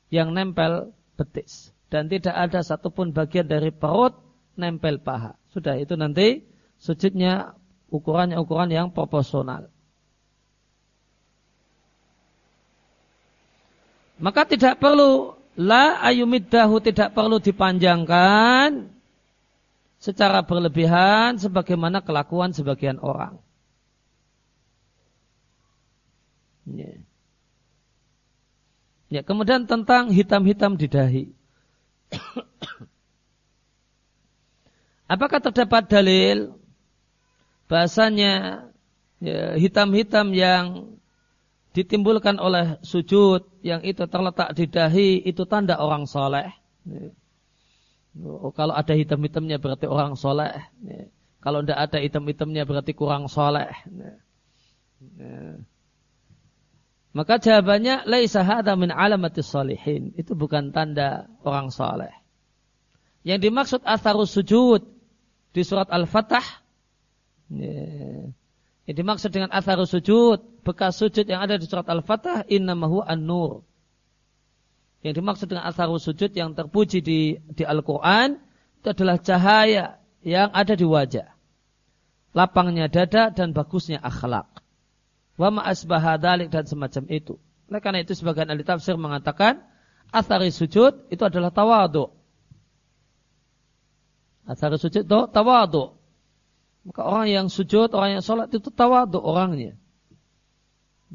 yang nempel betis dan tidak ada satupun bagian dari perut nempel paha. Sudah itu nanti sujudnya ukurannya ukuran yang proporsional. Maka tidak perlu la ayumiddahu tidak perlu dipanjangkan secara berlebihan sebagaimana kelakuan sebagian orang. Ya. ya, kemudian tentang hitam-hitam di dahi. <coughs> Apakah terdapat dalil bahasanya ya, hitam-hitam yang ditimbulkan oleh sujud yang itu terletak di dahi itu tanda orang soleh. Ya. Oh, kalau ada hitam-hitamnya berarti orang soleh. Ya. Kalau tidak ada hitam-hitamnya berarti kurang soleh. Maka jawabannya laisa hadza min alamatis salihin. Itu bukan tanda orang saleh. Yang dimaksud atharus sujud di surat Al-Fatah ya. yang dimaksud dengan atharus sujud, bekas sujud yang ada di surat Al-Fatah innamahu an-nur. Yang dimaksud dengan atharus sujud yang terpuji di di Al-Qur'an itu adalah cahaya yang ada di wajah. Lapangnya dada dan bagusnya akhlak. Wa ma'asbaha dalik dan semacam itu. Oleh karena itu sebagian ahli tafsir mengatakan athari sujud itu adalah tawadu. Athari sujud itu tawadu. Maka orang yang sujud, orang yang sholat itu tawadu orangnya.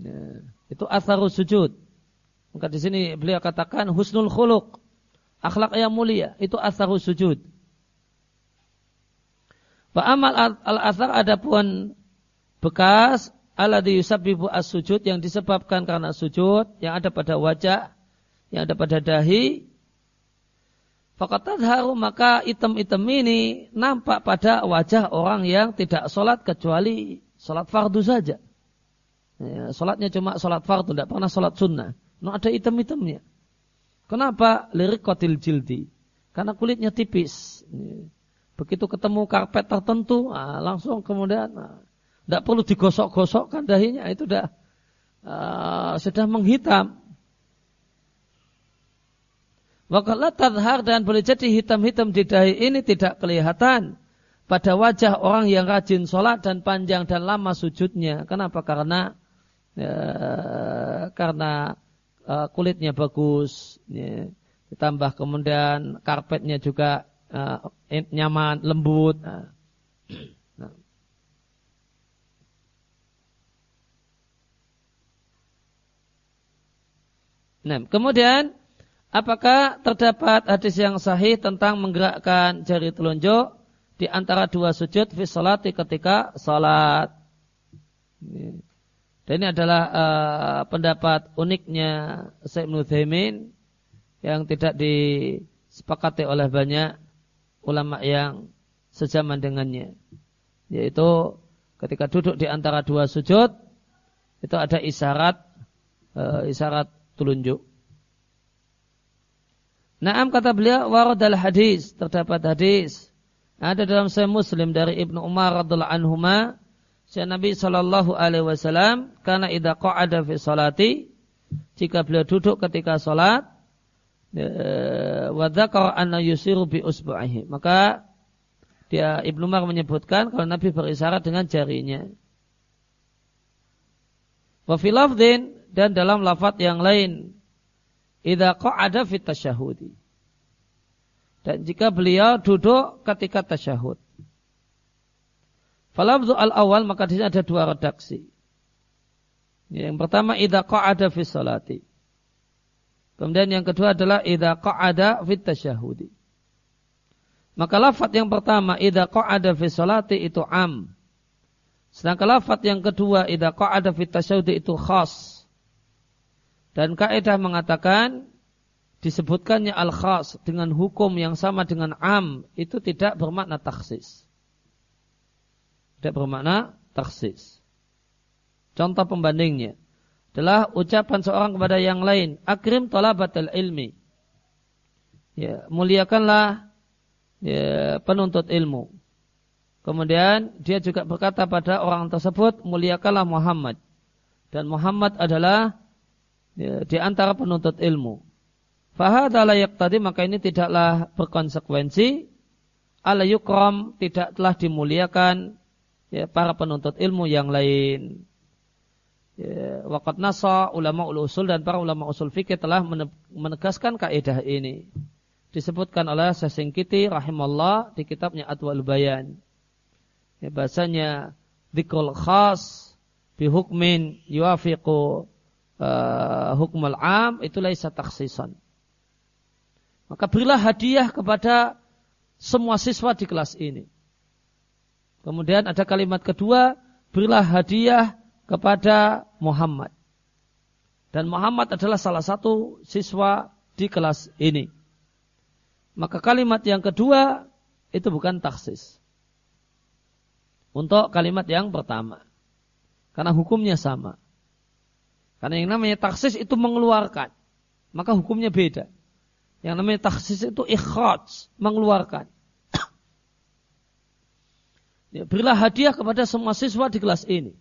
Ya, itu atharu sujud. Maka di sini beliau katakan husnul khuluq. Akhlak yang mulia. Itu atharu sujud. Wa amal al-athar adapun bekas alladhi yusabbibu as-sujud yang disebabkan karena sujud yang ada pada wajah, yang ada pada dahi. Fakat haru maka item-item ini nampak pada wajah orang yang tidak sholat kecuali sholat fardu saja. Ya, sholatnya cuma sholat fardu, tidak pernah sholat sunnah. Nah, ada item-itemnya. Kenapa? Lirik kotil jildi. Karena kulitnya tipis. Ya. Begitu ketemu karpet tertentu, nah, langsung kemudian nah, tidak perlu digosok-gosokkan dahinya, itu sudah uh, sudah menghitam. Wakala tadhar dan boleh jadi hitam-hitam di dahi ini tidak kelihatan pada wajah orang yang rajin sholat dan panjang dan lama sujudnya. Kenapa? Karena ya, karena uh, kulitnya bagus, ya. ditambah kemudian karpetnya juga uh, nyaman, lembut. Nah. Nah, kemudian Apakah terdapat hadis yang sahih tentang menggerakkan jari telunjuk di antara dua sujud fi salati ketika salat? Dan ini adalah uh, pendapat uniknya Syekh Ibnu yang tidak disepakati oleh banyak ulama yang sejaman dengannya. Yaitu ketika duduk di antara dua sujud itu ada isyarat uh, isyarat telunjuk. Naam kata beliau waradal hadis. Terdapat hadis. Ada dalam Sahih Muslim dari Ibnu Umar radhiallahu anhuma. Syekh Nabi sallallahu alaihi wasallam karena idza qa'ada fi salati jika beliau duduk ketika salat ya, wa dzakara anna yusiru bi usbu'ihi. Maka dia Ibnu Umar menyebutkan kalau Nabi berisyarat dengan jarinya. Wa fi dan dalam lafaz yang lain idza qa'ada fit tasyahudi. Dan jika beliau duduk ketika tasyahud. Falabdu al-awal maka di sini ada dua redaksi. Yang pertama idza qa'ada fi salati. Kemudian yang kedua adalah idza qa'ada fit tasyahudi. Maka lafaz yang pertama idza qa'ada fi salati itu am. Sedangkan lafaz yang kedua idza qa'ada fit tasyahudi itu khas. Dan kaidah mengatakan disebutkannya al-khas dengan hukum yang sama dengan am itu tidak bermakna taksis. Tidak bermakna taksis. Contoh pembandingnya adalah ucapan seorang kepada yang lain, akrim talabatul ilmi. Ya, muliakanlah ya, penuntut ilmu. Kemudian dia juga berkata pada orang tersebut, muliakanlah Muhammad. Dan Muhammad adalah ya, di antara penuntut ilmu. Fahadha layak tadi maka ini tidaklah berkonsekuensi ala yukram tidak telah dimuliakan ya, para penuntut ilmu yang lain. Ya, Wakat nasa ulama usul dan para ulama usul fikih telah menegaskan kaidah ini. Disebutkan oleh Sesingkiti rahimallah di kitabnya Adwal Bayan. Ya, bahasanya dikul khas bihukmin yuafiqu uh, hukum al-am itu laisa taksisan. Maka berilah hadiah kepada semua siswa di kelas ini. Kemudian ada kalimat kedua, berilah hadiah kepada Muhammad. Dan Muhammad adalah salah satu siswa di kelas ini. Maka kalimat yang kedua itu bukan taksis. Untuk kalimat yang pertama. Karena hukumnya sama. Karena yang namanya taksis itu mengeluarkan. Maka hukumnya beda. Yang namanya taksis itu ikhraj, mengeluarkan. <coughs> ya, berilah hadiah kepada semua siswa di kelas ini.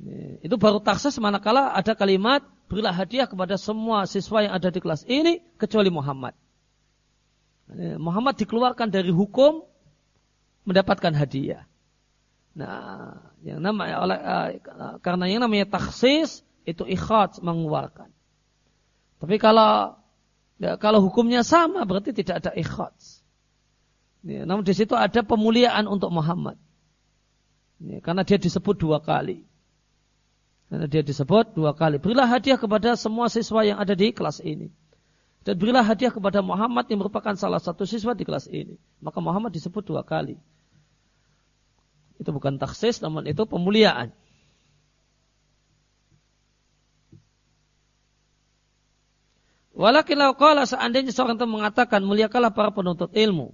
Ya, itu baru taksis manakala ada kalimat berilah hadiah kepada semua siswa yang ada di kelas ini kecuali Muhammad. Ya, Muhammad dikeluarkan dari hukum mendapatkan hadiah. Nah, yang namanya oleh uh, karena yang namanya taksis itu ikhat mengeluarkan. Tapi kalau ya, kalau hukumnya sama berarti tidak ada ikhat. Ya, namun di situ ada pemuliaan untuk Muhammad. Ya, karena dia disebut dua kali. Karena dia disebut dua kali. Berilah hadiah kepada semua siswa yang ada di kelas ini. Dan berilah hadiah kepada Muhammad yang merupakan salah satu siswa di kelas ini. Maka Muhammad disebut dua kali. Itu bukan taksis, namun itu pemuliaan. Walakin qala seandainya seorang itu mengatakan muliakanlah para penuntut ilmu.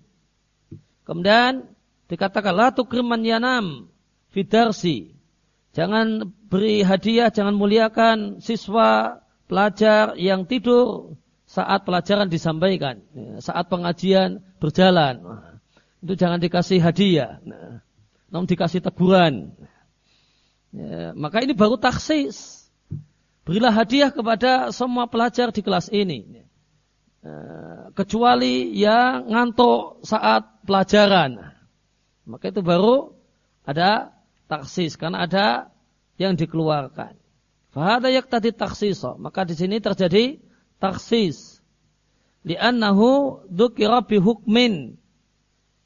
Kemudian dikatakan la tukriman yanam fidarsi. Jangan beri hadiah, jangan muliakan siswa pelajar yang tidur saat pelajaran disampaikan, saat pengajian berjalan. Itu jangan dikasih hadiah, namun dikasih teguran. Ya, maka ini baru taksis. Berilah hadiah kepada semua pelajar di kelas ini. Eh, kecuali yang ngantuk saat pelajaran. Maka itu baru ada taksis karena ada yang dikeluarkan. Fahada yak tadi taksis. Maka di sini terjadi taksis. Li'annahu dukira hukmin.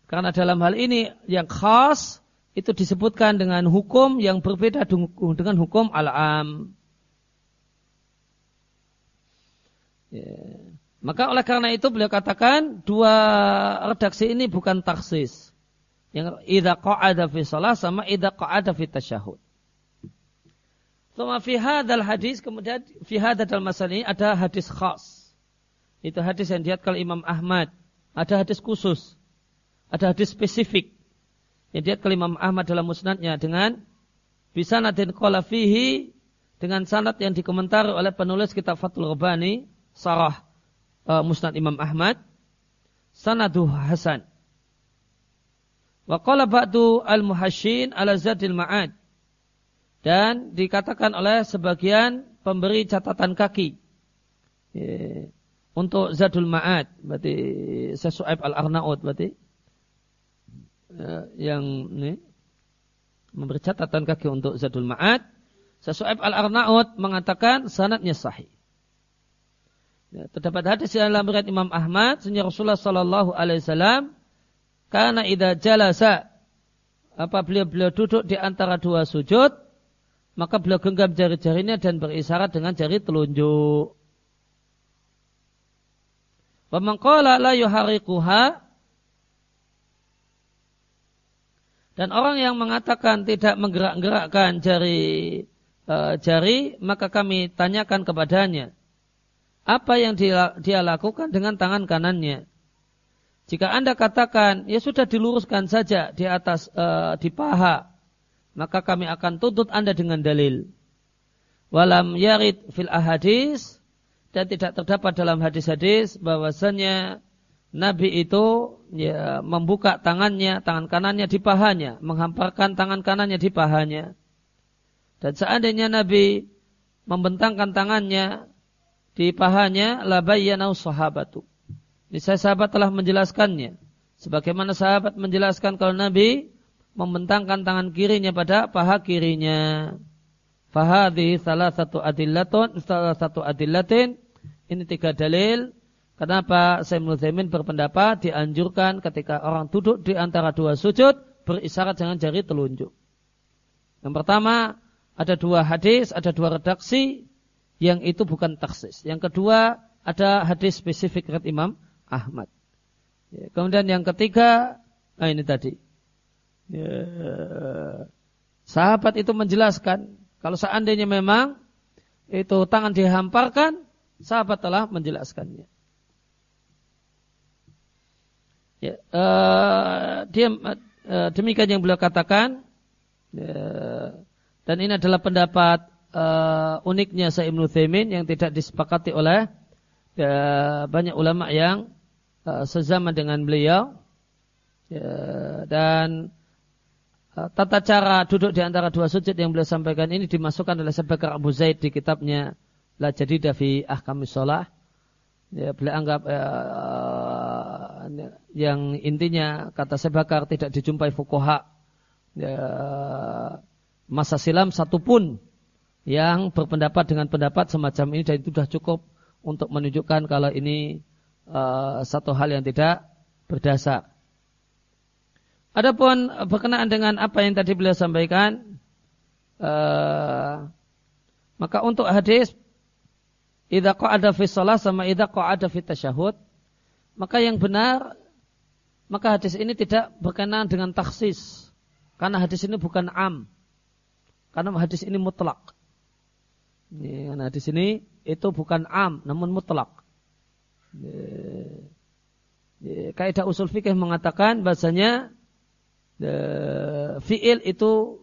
Karena dalam hal ini yang khas itu disebutkan dengan hukum yang berbeda dengan hukum al-am. Yeah. Maka oleh karena itu beliau katakan dua redaksi ini bukan taksis. Yang idza qa'ada fi shalah sama idza qa'ada fi tasyahud. Thumma fi hadzal hadis kemudian fi hadzal masalah ini ada hadis khas. Itu hadis yang diatkan Imam Ahmad. Ada hadis khusus. Ada hadis spesifik. Yang diatkan Imam Ahmad dalam musnadnya dengan bisanadin qala fihi dengan sanad yang dikomentari oleh penulis kitab Fathul Rabbani sarah uh, Musnad Imam Ahmad sanadu hasan. Wa qala ba'du al-muhasyin ala zadil ma'ad. Dan dikatakan oleh sebagian pemberi catatan kaki. Yeah. Untuk Zadul Ma'ad. Berarti Sesu'aib al-Arnaud berarti. Uh, yang ini. Memberi catatan kaki untuk Zadul Ma'ad. Sesu'aib al-Arnaud mengatakan sanatnya sahih. Ya, terdapat hadis dalam riwayat Imam Ahmad, sehingga Rasulullah Sallallahu Alaihi Wasallam, karena ida jalasa, apa beliau beliau duduk di antara dua sujud, maka beliau genggam jari-jarinya dan berisyarat dengan jari telunjuk. Pemangkola la yuharikuha dan orang yang mengatakan tidak menggerak-gerakkan jari uh, jari, maka kami tanyakan kepadanya apa yang dia, dia lakukan dengan tangan kanannya. Jika anda katakan ya sudah diluruskan saja di atas uh, di paha, maka kami akan tuntut anda dengan dalil. Walam yarid fil ahadis dan tidak terdapat dalam hadis-hadis bahwasanya Nabi itu ya, membuka tangannya, tangan kanannya di pahanya, menghamparkan tangan kanannya di pahanya. Dan seandainya Nabi membentangkan tangannya di pahanya la bayyana sahabatu. Niscaya sahabat telah menjelaskannya. Sebagaimana sahabat menjelaskan kalau Nabi membentangkan tangan kirinya pada paha kirinya. Fahadi salah satu adillatun, salah satu adillatin. Ini tiga dalil. Kenapa Sayyid Zaimin berpendapat dianjurkan ketika orang duduk di antara dua sujud berisyarat dengan jari telunjuk. Yang pertama, ada dua hadis, ada dua redaksi yang itu bukan taksis. Yang kedua ada hadis spesifik dari Imam Ahmad. Ya, kemudian yang ketiga, nah ini tadi. Ya, sahabat itu menjelaskan kalau seandainya memang itu tangan dihamparkan, sahabat telah menjelaskannya. Ya, uh, dia uh, demikian yang beliau katakan, uh, dan ini adalah pendapat uh, uniknya Sa'ib Nuthaimin yang tidak disepakati oleh uh, banyak ulama yang uh, sezaman dengan beliau. Uh, dan tata cara duduk di antara dua sujud yang beliau sampaikan ini dimasukkan oleh Sebekar Abu Zaid di kitabnya La Jadidah fi Ahkamis Sholah ya, beliau anggap uh, yang intinya kata Sebakar tidak dijumpai fukoha ya, masa silam satupun yang berpendapat dengan pendapat semacam ini dan itu sudah cukup untuk menunjukkan kalau ini uh, satu hal yang tidak berdasar. Adapun berkenaan dengan apa yang tadi beliau sampaikan, uh, maka untuk hadis idza qa'ada fi shalah sama idza qa'ada fi tasyahud, maka yang benar maka hadis ini tidak berkenaan dengan taksis. Karena hadis ini bukan am. Karena hadis ini mutlak. Ini, karena di sini itu bukan am, namun mutlak. kaidah usul fikih mengatakan bahasanya fiil itu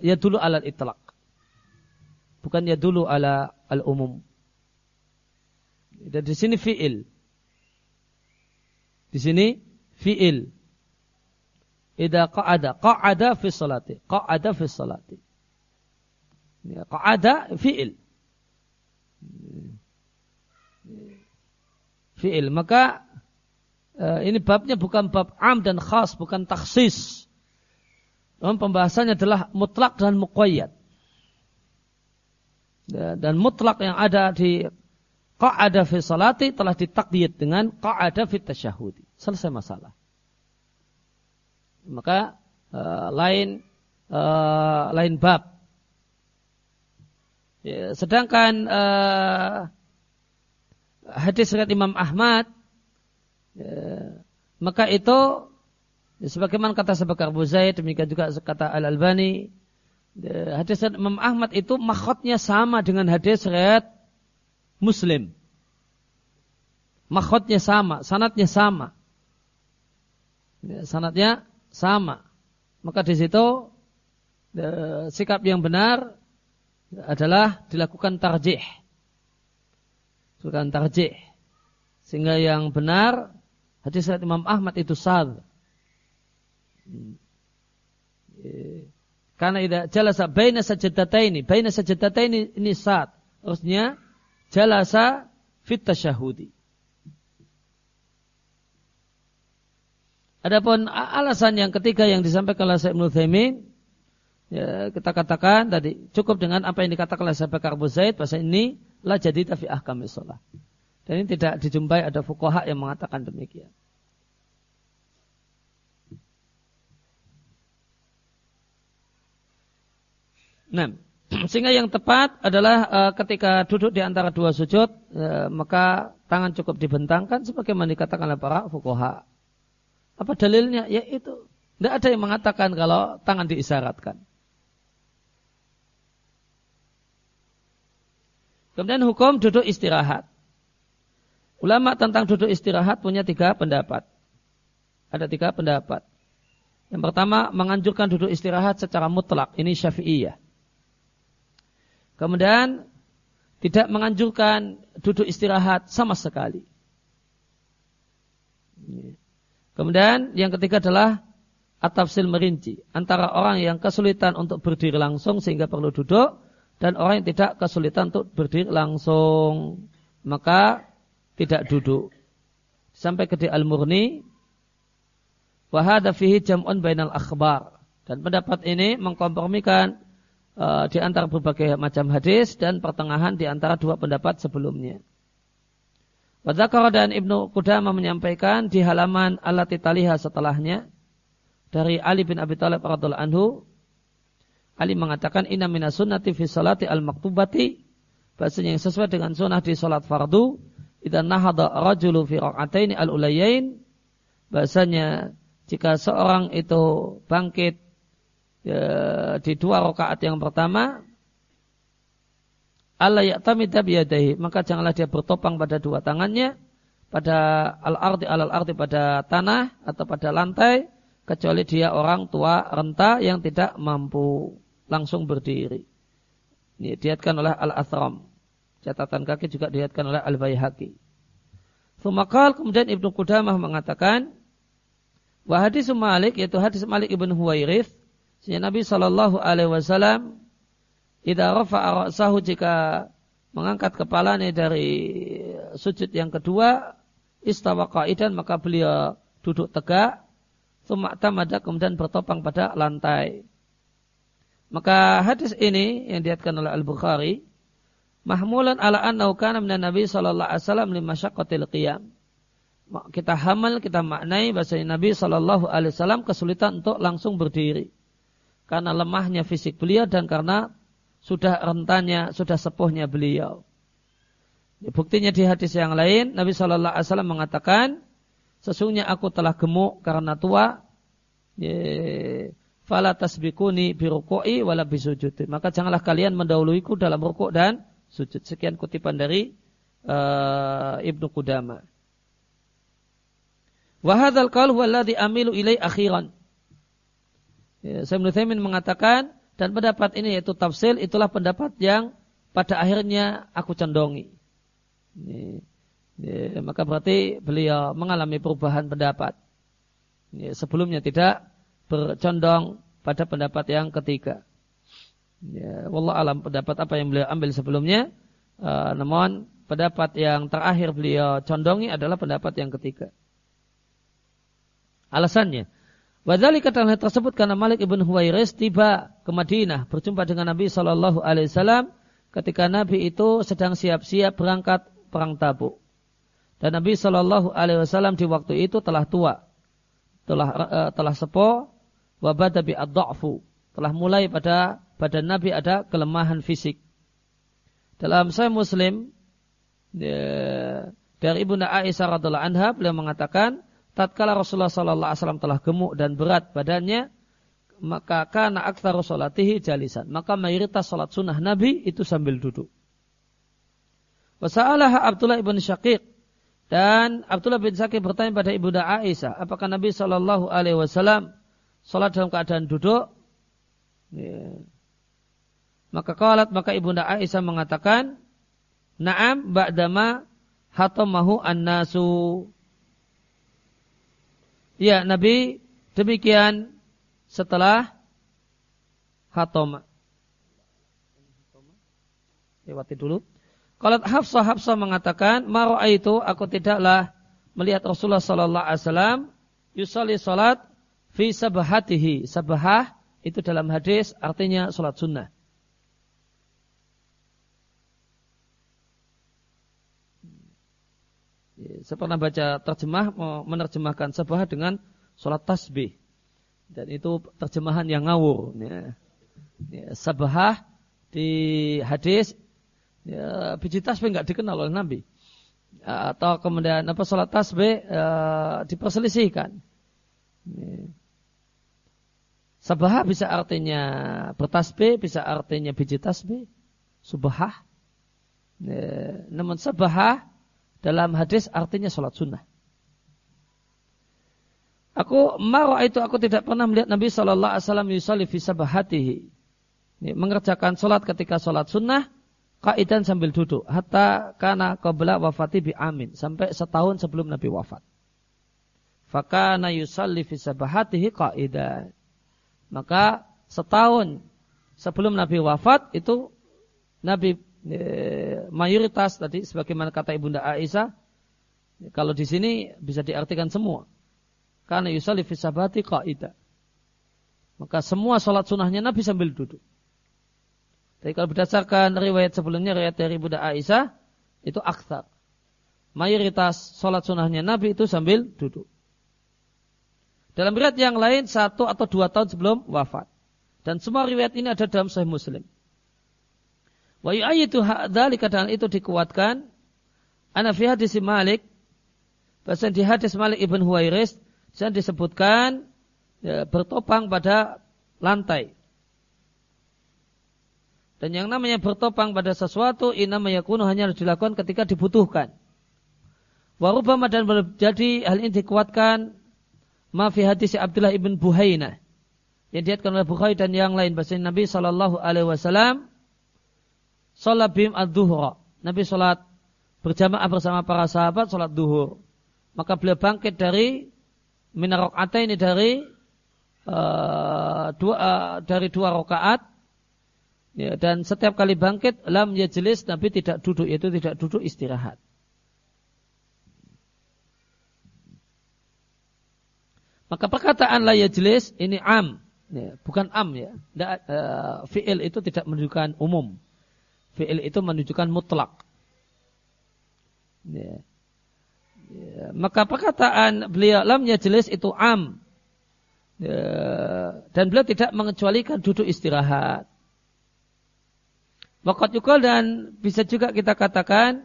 ya dulu alat itlak. Bukan ya dulu ala al umum. Dan di sini fiil. Di sini fiil. Ida qa'ada. Qa'ada fi salati. Qa'ada fi salati. Qa'ada fiil. Fiil. Maka Eh, ini babnya bukan bab am dan khas, bukan taksis. Namun pembahasannya adalah mutlak dan muqayyad. Ya, dan mutlak yang ada di qa'ada fi salati telah ditakdiyat dengan qa'ada fi tasyahudi. Selesai masalah. Maka uh, lain uh, lain bab. Ya, sedangkan uh, hadis riwayat Imam Ahmad Ya, maka itu ya, sebagaimana kata Sebakar Buzaid demikian juga kata Al Albani ya, hadis Imam Ahmad itu makhotnya sama dengan hadis riwayat Muslim. Makhotnya sama, sanatnya sama. Ya, sanatnya sama. Maka di situ ya, sikap yang benar adalah dilakukan tarjih. Dilakukan tarjih. Sehingga yang benar Hadis riwayat Imam Ahmad itu sad. Karena tidak jalasa baina sajadataini, baina sajadataini ini sad. Harusnya jalasa fit tasyahudi. Adapun alasan yang ketiga yang disampaikan oleh Syekh Ibnu ya, kita katakan tadi cukup dengan apa yang dikatakan oleh Syekh Bakar Zaid bahasa ini la jadi tafi ahkamis sholat. Dan ini tidak dijumpai ada fukoha yang mengatakan demikian. Nah, <clears throat> sehingga yang tepat adalah uh, ketika duduk di antara dua sujud, uh, maka tangan cukup dibentangkan sebagaimana dikatakan oleh para fukoha. Apa dalilnya? Ya itu. Tidak ada yang mengatakan kalau tangan diisyaratkan. Kemudian hukum duduk istirahat. Ulama tentang duduk istirahat punya tiga pendapat. Ada tiga pendapat. Yang pertama, menganjurkan duduk istirahat secara mutlak. Ini syafi'iyah. Kemudian, tidak menganjurkan duduk istirahat sama sekali. Kemudian, yang ketiga adalah atafsil merinci. Antara orang yang kesulitan untuk berdiri langsung sehingga perlu duduk. Dan orang yang tidak kesulitan untuk berdiri langsung. Maka tidak duduk. Sampai ke di Al-Murni, wahada fihi jam'un bainal akhbar. Dan pendapat ini mengkompromikan uh, di antara berbagai macam hadis dan pertengahan di antara dua pendapat sebelumnya. Wadakar dan Ibnu Qudamah menyampaikan di halaman alati taliha setelahnya dari Ali bin Abi Thalib radhiallahu anhu Ali mengatakan inna minas sunnati fi salati al-maktubati bahasanya yang sesuai dengan sunnah di salat fardu Idza nahada rajulu fi raq'ataini al-ulayain bahasanya jika seorang itu bangkit ya, di dua rakaat yang pertama Allah ya'tamida biyadaihi maka janganlah dia bertopang pada dua tangannya pada al-ardi al-ardi pada tanah atau pada lantai kecuali dia orang tua renta yang tidak mampu langsung berdiri. Ini oleh Al-Athram. Catatan kaki juga dilihatkan oleh Al-Bayhaqi. Sumakal kemudian Ibnu Qudamah mengatakan bahwa hadis Malik yaitu hadis Malik ibn Huwairith Nabi Shallallahu Alaihi Wasallam tidak rafa'a ra'sahu jika mengangkat kepalanya dari sujud yang kedua istawa qaidan maka beliau duduk tegak Sumak tamada kemudian bertopang pada lantai. Maka hadis ini yang diatkan oleh Al-Bukhari mahmulan ala annahu kana minan nabi sallallahu alaihi wasallam lima syaqqatil qiyam. Kita hamal, kita maknai bahasa Nabi sallallahu alaihi wasallam kesulitan untuk langsung berdiri. Karena lemahnya fisik beliau dan karena sudah rentannya, sudah sepuhnya beliau. Buktinya di hadis yang lain, Nabi Shallallahu Alaihi Wasallam mengatakan, sesungguhnya aku telah gemuk karena tua. Fala tasbikuni birukoi wala bisujudi. Maka janganlah kalian mendahuluiku dalam rukuk dan sujud. Sekian kutipan dari uh, Ibnu Qudama. Wahadal qaul huwa amilu ilai akhiran. Ya, Thaimin mengatakan dan pendapat ini yaitu tafsir itulah pendapat yang pada akhirnya aku condongi. Ya, ya, maka berarti beliau mengalami perubahan pendapat. Ya, sebelumnya tidak bercondong pada pendapat yang ketiga. Ya, wallah alam pendapat apa yang beliau ambil sebelumnya. Uh, namun pendapat yang terakhir beliau condongi adalah pendapat yang ketiga. Alasannya, Wadhalika dalam hal tersebut karena Malik ibn Huwairis tiba ke Madinah berjumpa dengan Nabi Shallallahu Alaihi Wasallam ketika Nabi itu sedang siap-siap berangkat perang Tabuk. Dan Nabi Shallallahu Alaihi Wasallam di waktu itu telah tua, telah uh, telah sepo, wabadabi ad telah mulai pada badan Nabi ada kelemahan fisik. Dalam saya Muslim ya, dari ibunda Aisyah radhiallahu anha beliau mengatakan tatkala Rasulullah sallallahu alaihi wasallam telah gemuk dan berat badannya, maka karena aktsaru salatihi jalisan. Maka mayoritas salat sunnah Nabi itu sambil duduk. Wasa'alah Abdullah ibn Syaqiq dan Abdullah bin Syaqiq bertanya pada ibunda Aisyah, apakah Nabi Shallallahu Alaihi Wasallam salat dalam keadaan duduk? Ya. Maka kalat maka ibunda Aisyah mengatakan, Naam ba'dama hatamahu an-nasu. Ya, Nabi demikian setelah hatoma. Lewati dulu. Kalau Hafsah Hafsah mengatakan, Maro itu aku tidaklah melihat Rasulullah Sallallahu Alaihi Wasallam yusali salat fi sabahatihi. Sabahah itu dalam hadis artinya salat sunnah. Saya pernah baca terjemah menerjemahkan sebuah dengan sholat tasbih. Dan itu terjemahan yang ngawur. Ya. Ya, di hadis ya, biji tasbih nggak dikenal oleh Nabi. Atau kemudian apa sholat tasbih uh, diperselisihkan. Ya. Bisa artinya bertasbih, bisa artinya biji tasbih. Subahah. Ya, namun sabah dalam hadis artinya sholat sunnah. Aku marah itu aku tidak pernah melihat Nabi Shallallahu Alaihi Wasallam yusalli fi. Mengerjakan sholat ketika sholat sunnah, kaidan sambil duduk. Hatta karena qabla wafati bi amin. Sampai setahun sebelum Nabi wafat. Fakana yusalli fi sabahatihi kaidan. Maka setahun sebelum Nabi wafat itu Nabi mayoritas tadi sebagaimana kata Ibunda Aisyah kalau di sini bisa diartikan semua. Karena yusalli fi sabati qaida. Maka semua sholat sunnahnya Nabi sambil duduk. Tapi kalau berdasarkan riwayat sebelumnya riwayat dari Ibunda Aisyah itu aksar mayoritas sholat sunnahnya Nabi itu sambil duduk. Dalam riwayat yang lain satu atau dua tahun sebelum wafat. Dan semua riwayat ini ada dalam Sahih Muslim Wa yu'ayidu dzalika dan itu dikuatkan ana fi hadis Malik bahasa di hadis Malik Ibn Huwairis dan disebutkan ya, bertopang pada lantai. Dan yang namanya bertopang pada sesuatu inama yakunu hanya dilakukan ketika dibutuhkan. Warubama dan boleh jadi hal ini dikuatkan mafi hadis Abdullah ibn Buhaina yang diatkan oleh Bukhari dan yang lain bahasa Nabi Shallallahu Alaihi Wasallam Sholat bim ad-duhra. Nabi sholat berjamaah bersama para sahabat sholat duhur. Maka beliau bangkit dari minarok ini dari uh, dua uh, dari dua rakaat ya, dan setiap kali bangkit lam yajlis Nabi tidak duduk yaitu tidak duduk istirahat. Maka perkataan la yajlis ini am, ya, bukan am ya. uh, fi'il itu tidak menunjukkan umum fi'il itu menunjukkan mutlak. Ya. Ya. Maka perkataan beliau lamnya jelas itu am. Ya. Dan beliau tidak mengecualikan duduk istirahat. Wakat juga dan bisa juga kita katakan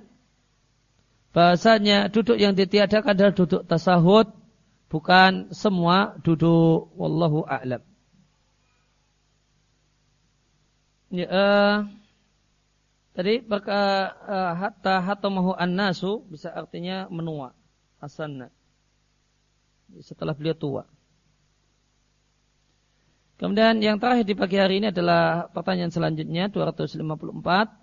bahasanya duduk yang ditiadakan adalah duduk tasahud bukan semua duduk wallahu a'lam. Ya, uh, Tadi berka uh, hatta hatta mahu an-nasu bisa artinya menua. Asanna. Setelah beliau tua. Kemudian yang terakhir di pagi hari ini adalah pertanyaan selanjutnya 254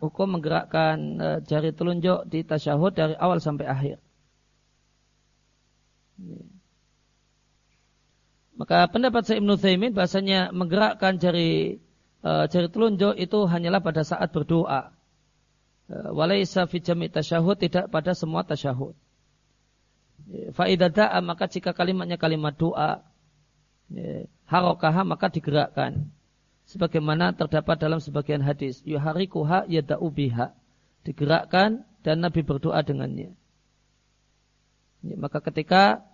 hukum menggerakkan uh, jari telunjuk di tasyahud dari awal sampai akhir. Maka pendapat saya Ibnu Thaimin bahasanya menggerakkan jari uh, jari telunjuk itu hanyalah pada saat berdoa. Uh, Walaisa fi jami tasyahud tidak pada semua tasyahud. Faidah maka jika kalimatnya kalimat doa harokaha maka digerakkan. Sebagaimana terdapat dalam sebagian hadis. Yuharikuha yada'u biha. Digerakkan dan Nabi berdoa dengannya. Maka ketika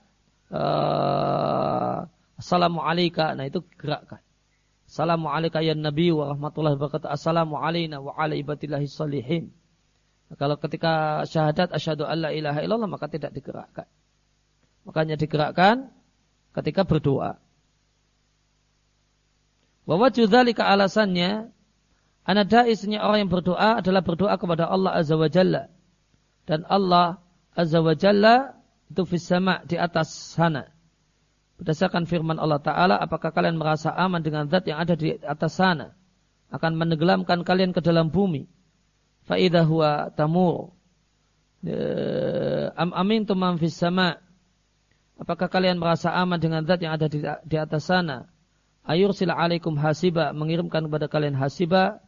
uh, Assalamu alaika. Nah itu gerakkan. Assalamu alaika ya Nabi wa rahmatullahi wabarakatuh. Assalamu alaina wa ala ibadillahi salihin. Kalau ketika syahadat asyhadu alla ilaha illallah maka tidak digerakkan. Makanya digerakkan ketika berdoa. Bahwa judalika alasannya Anada isinya orang yang berdoa adalah berdoa kepada Allah Azza wa Jalla. Dan Allah Azza wa Jalla itu fis sama di atas sana. Berdasarkan firman Allah Ta'ala, apakah kalian merasa aman dengan zat yang ada di atas sana? Akan menenggelamkan kalian ke dalam bumi. Fa'idah huwa tamur. Am amin tumam fis sama. Apakah kalian merasa aman dengan zat yang ada di, di atas sana? Ayur sila alaikum hasiba. Mengirimkan kepada kalian hasiba.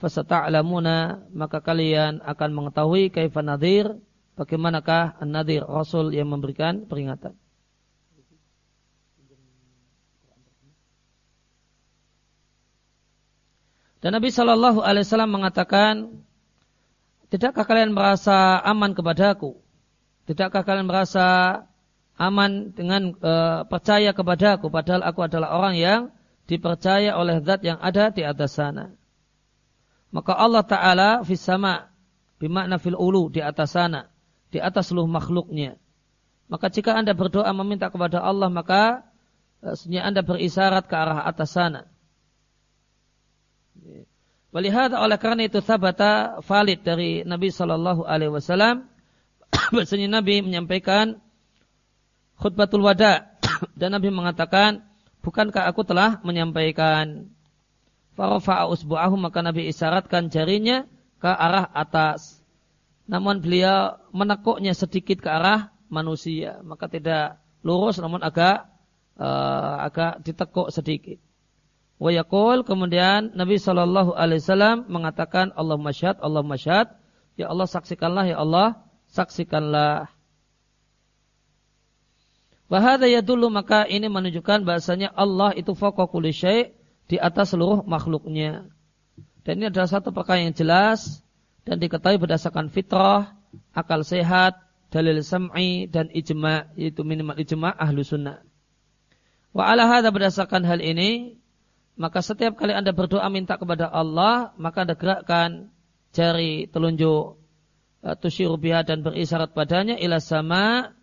Fasata'lamuna. Maka kalian akan mengetahui kaifan nadir. Bagaimanakah an-nadir. Rasul yang memberikan peringatan. Dan Nabi Shallallahu Alaihi Wasallam mengatakan, tidakkah kalian merasa aman kepadaku? Tidakkah kalian merasa aman dengan e, percaya kepadaku? Padahal aku adalah orang yang dipercaya oleh zat yang ada di atas sana. Maka Allah Ta'ala sama bimakna fil ulu di atas sana, di atas seluruh makhluknya. Maka jika anda berdoa meminta kepada Allah, maka e, sebenarnya anda berisyarat ke arah atas sana. Walihada oleh karena itu sabata valid dari Nabi Shallallahu Alaihi Wasallam. <coughs> Bahasanya Nabi menyampaikan khutbatul wada <coughs> dan Nabi mengatakan, bukankah aku telah menyampaikan Farofa'a usbu'ahu maka Nabi isyaratkan jarinya ke arah atas. Namun beliau menekuknya sedikit ke arah manusia. Maka tidak lurus namun agak uh, agak ditekuk sedikit. Wa yakul kemudian Nabi Shallallahu Alaihi Wasallam mengatakan Allah masyad, Allah masyad, ya Allah saksikanlah, ya Allah saksikanlah. Wahada dulu maka ini menunjukkan bahasanya Allah itu fokokul syai di atas seluruh makhluknya. Dan ini adalah satu perkara yang jelas dan diketahui berdasarkan fitrah, akal sehat, dalil sam'i dan ijma, yaitu minimal ijma ahlu sunnah. Wa ala hadha berdasarkan hal ini, maka setiap kali Anda berdoa minta kepada Allah, maka Anda gerakkan jari telunjuk uh, tusyiru biha dan berisyarat padanya ila sama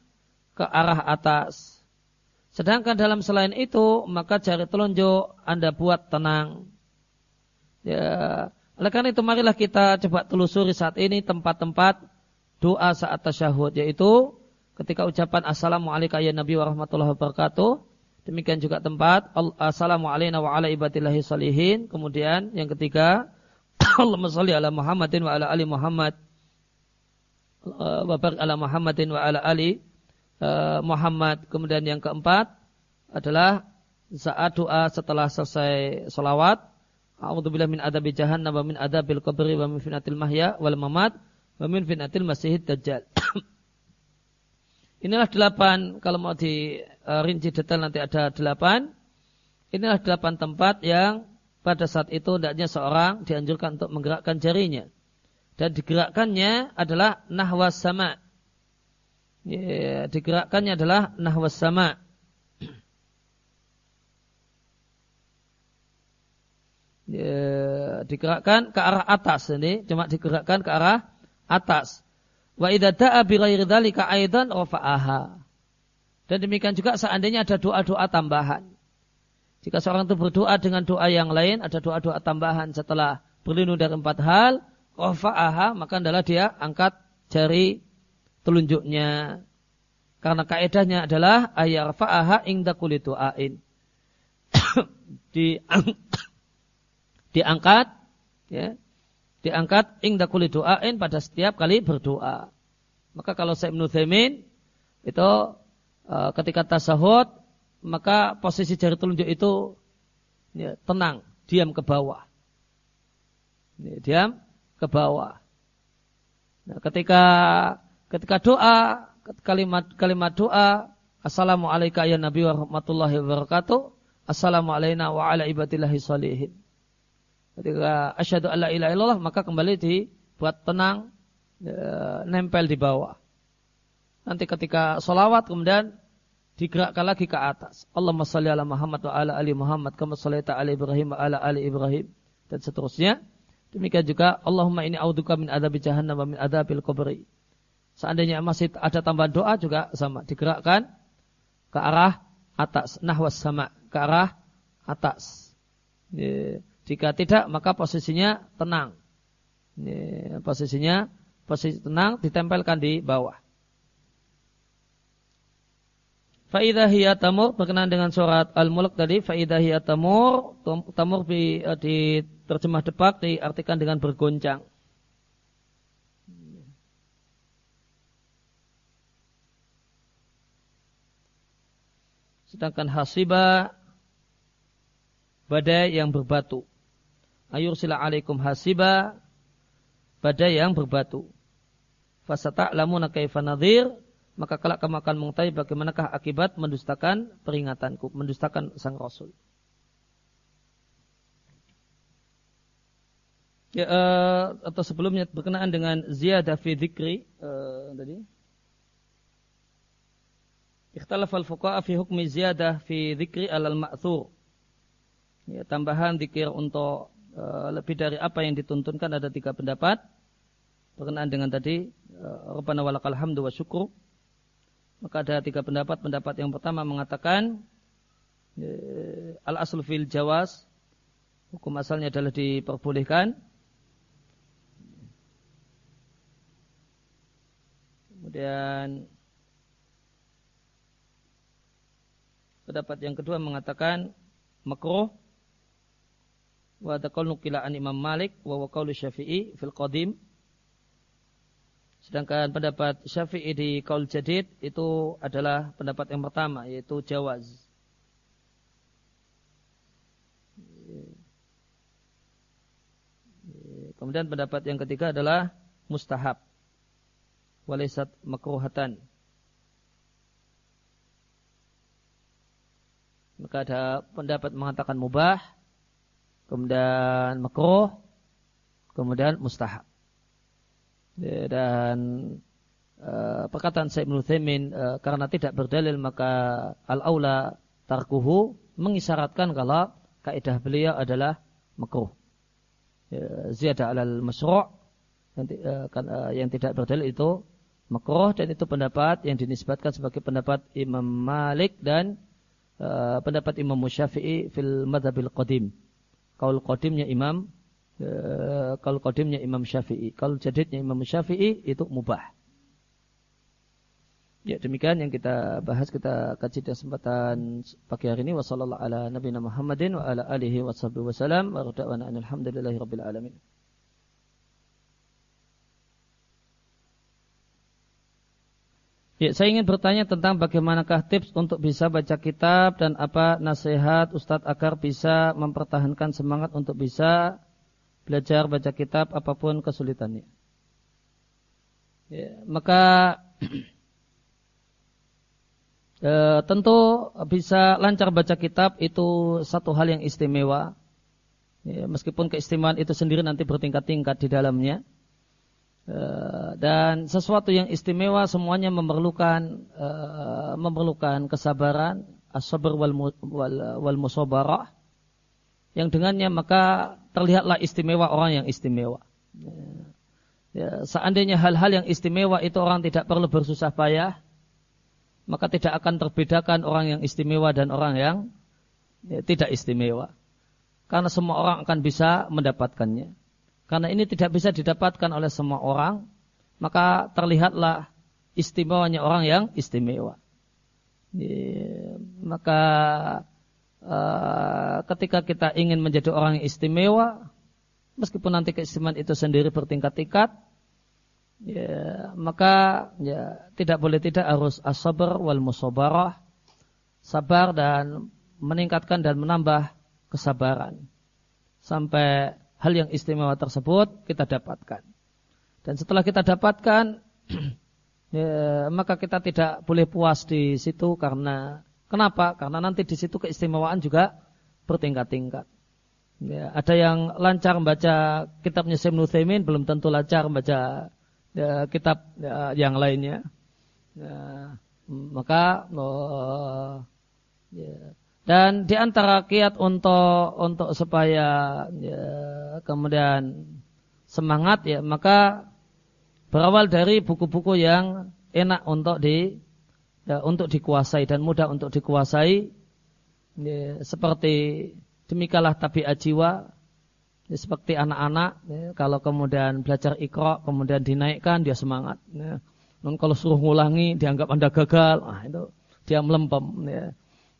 ke arah atas. Sedangkan dalam selain itu, maka jari telunjuk Anda buat tenang. Ya, oleh karena itu marilah kita coba telusuri saat ini tempat-tempat doa saat tasyahud yaitu ketika ucapan assalamualaikum ya Nabi warahmatullahi wabarakatuh Demikian juga tempat Assalamualaikum wa ala ibadillahi salihin. Kemudian yang ketiga <coughs> Allahumma salli ala Muhammadin wa ala ali Muhammad. Uh, wa ala Muhammadin wa ala ali uh, Muhammad. Kemudian yang keempat adalah saat doa setelah selesai salawat. A'udzubillah min adabi jahannam wa min adabil qabri wa min finatil mahya wal mamat wa min finatil masihid dajjal. <coughs> Inilah delapan, kalau mau dirinci detail nanti ada delapan. Inilah delapan tempat yang pada saat itu hendaknya seorang dianjurkan untuk menggerakkan jarinya. Dan digerakkannya adalah nahwas sama. Ya, digerakkannya adalah nahwas sama. Ya, digerakkan ke arah atas ini, cuma digerakkan ke arah atas. Wa idza da'a bi ghairi dzalika aidan rafa'aha. Dan demikian juga seandainya ada doa-doa tambahan. Jika seorang itu berdoa dengan doa yang lain, ada doa-doa tambahan setelah berlindung dari empat hal, rafa'aha maka adalah dia angkat jari telunjuknya. Karena kaedahnya adalah ayar fa'aha ingda kulitu ain. <coughs> Diang, <coughs> diangkat ya, diangkat ingda kulitu ain pada setiap kali berdoa. Maka kalau saya Thaimin itu uh, ketika tasahud maka posisi jari telunjuk itu ya, tenang, diam ke bawah. Ya, diam ke bawah. Nah, ketika ketika doa kalimat kalimat doa Assalamualaikum ya Nabi wa rahmatullahi wabarakatuh. Assalamualaikum wa ala ibadillahi salihin. Ketika asyhadu alla ilaha illallah maka kembali dibuat tenang ya, nempel di bawah. Nanti ketika solawat kemudian digerakkan lagi ke atas. Allahumma salli ala Muhammad wa ala ali Muhammad kama sallaita ala Ibrahim wa ala ali Ibrahim dan seterusnya. Demikian juga Allahumma ini auduka min adabi jahannam wa min adabil kubri. Seandainya masih ada tambahan doa juga sama digerakkan ke arah atas nahwas sama ke arah atas. Jika tidak maka posisinya tenang. Posisinya posisi tenang ditempelkan di bawah. Faidah tamur berkenaan dengan surat Al-Mulk tadi. Faidah tamur. Tamur di, eh, di terjemah depak diartikan dengan bergoncang. Sedangkan hasiba badai yang berbatu. Ayur sila alaikum hasiba badai yang berbatu. Fasata'lamuna kaifa nadhir maka kelak kamu akan mengetahui bagaimanakah akibat mendustakan peringatanku, mendustakan sang Rasul. Ya, uh, atau sebelumnya berkenaan dengan ziyadah fi dzikri uh, tadi. Ikhtalaf al-fuqaha fi hukmi ziyadah fi dzikri alal ma'thur. Ya, tambahan zikir untuk lebih dari apa yang dituntunkan ada tiga pendapat berkenaan dengan tadi uh, Rabbana walakal hamdu wa syukur maka ada tiga pendapat. Pendapat yang pertama mengatakan eh, al asl fil jawas hukum asalnya adalah diperbolehkan. Kemudian pendapat yang kedua mengatakan makruh wa taqul nukila an Imam Malik wa wa Syafi'i fil qadim Sedangkan pendapat Syafi'i di kaul jadid itu adalah pendapat yang pertama yaitu jawaz. Kemudian pendapat yang ketiga adalah mustahab. Walisat makruhatan. Maka ada pendapat mengatakan mubah, kemudian makruh, kemudian mustahab. Ya, dan uh, perkataan Syekh Ibnu uh, karena tidak berdalil maka al-aula tarkuhu mengisyaratkan kalau kaidah beliau adalah makruh. Ya, ziyadah alal masyru' yang, uh, kan, uh, yang tidak berdalil itu makruh dan itu pendapat yang dinisbatkan sebagai pendapat Imam Malik dan uh, pendapat Imam Syafi'i fil madhabil qadim. Kaul qadimnya Imam Eh, kalau kodimnya Imam Syafi'i. Kalau jadidnya Imam Syafi'i itu mubah. Ya demikian yang kita bahas kita kaji di kesempatan pagi hari ini wasallallahu ala nabiyina Muhammadin wa ala alihi wasallam wa rada'wana alhamdulillahi rabbil alamin. Ya, saya ingin bertanya tentang bagaimanakah tips untuk bisa baca kitab dan apa nasihat Ustadz agar bisa mempertahankan semangat untuk bisa belajar baca kitab apa pun kesulitannya. Ya, maka <clears throat> e, tentu bisa lancar baca kitab itu satu hal yang istimewa. Ya, meskipun keistimewaan itu sendiri nanti bertingkat-tingkat di dalamnya. E, dan sesuatu yang istimewa semuanya memerlukan e, memerlukan kesabaran, as-sabr wal, wal, musabarah yang dengannya maka terlihatlah istimewa orang yang istimewa. Ya, ya, seandainya hal-hal yang istimewa itu orang tidak perlu bersusah payah, maka tidak akan terbedakan orang yang istimewa dan orang yang ya, tidak istimewa. Karena semua orang akan bisa mendapatkannya. Karena ini tidak bisa didapatkan oleh semua orang, maka terlihatlah istimewanya orang yang istimewa. Maka uh, ketika kita ingin menjadi orang yang istimewa, meskipun nanti keistimewaan itu sendiri bertingkat-tingkat, ya, maka ya tidak boleh tidak harus as-sabr wal musabarah, sabar dan meningkatkan dan menambah kesabaran sampai hal yang istimewa tersebut kita dapatkan. Dan setelah kita dapatkan, <clears throat> ya, maka kita tidak boleh puas di situ karena kenapa? Karena nanti di situ keistimewaan juga bertingkat-tingkat. Ya, ada yang lancar membaca kitabnya Syekh Nuthaimin, belum tentu lancar membaca ya, kitab ya, yang lainnya. Ya, maka oh, ya, dan di antara kiat untuk untuk supaya ya, kemudian semangat ya maka berawal dari buku-buku yang enak untuk di ya, untuk dikuasai dan mudah untuk dikuasai ya, seperti demikalah tabiat jiwa ya, seperti anak-anak ya, kalau kemudian belajar ikro kemudian dinaikkan dia semangat ya. Kalau suruh ngulangi dianggap anda gagal ah itu dia melempem ya.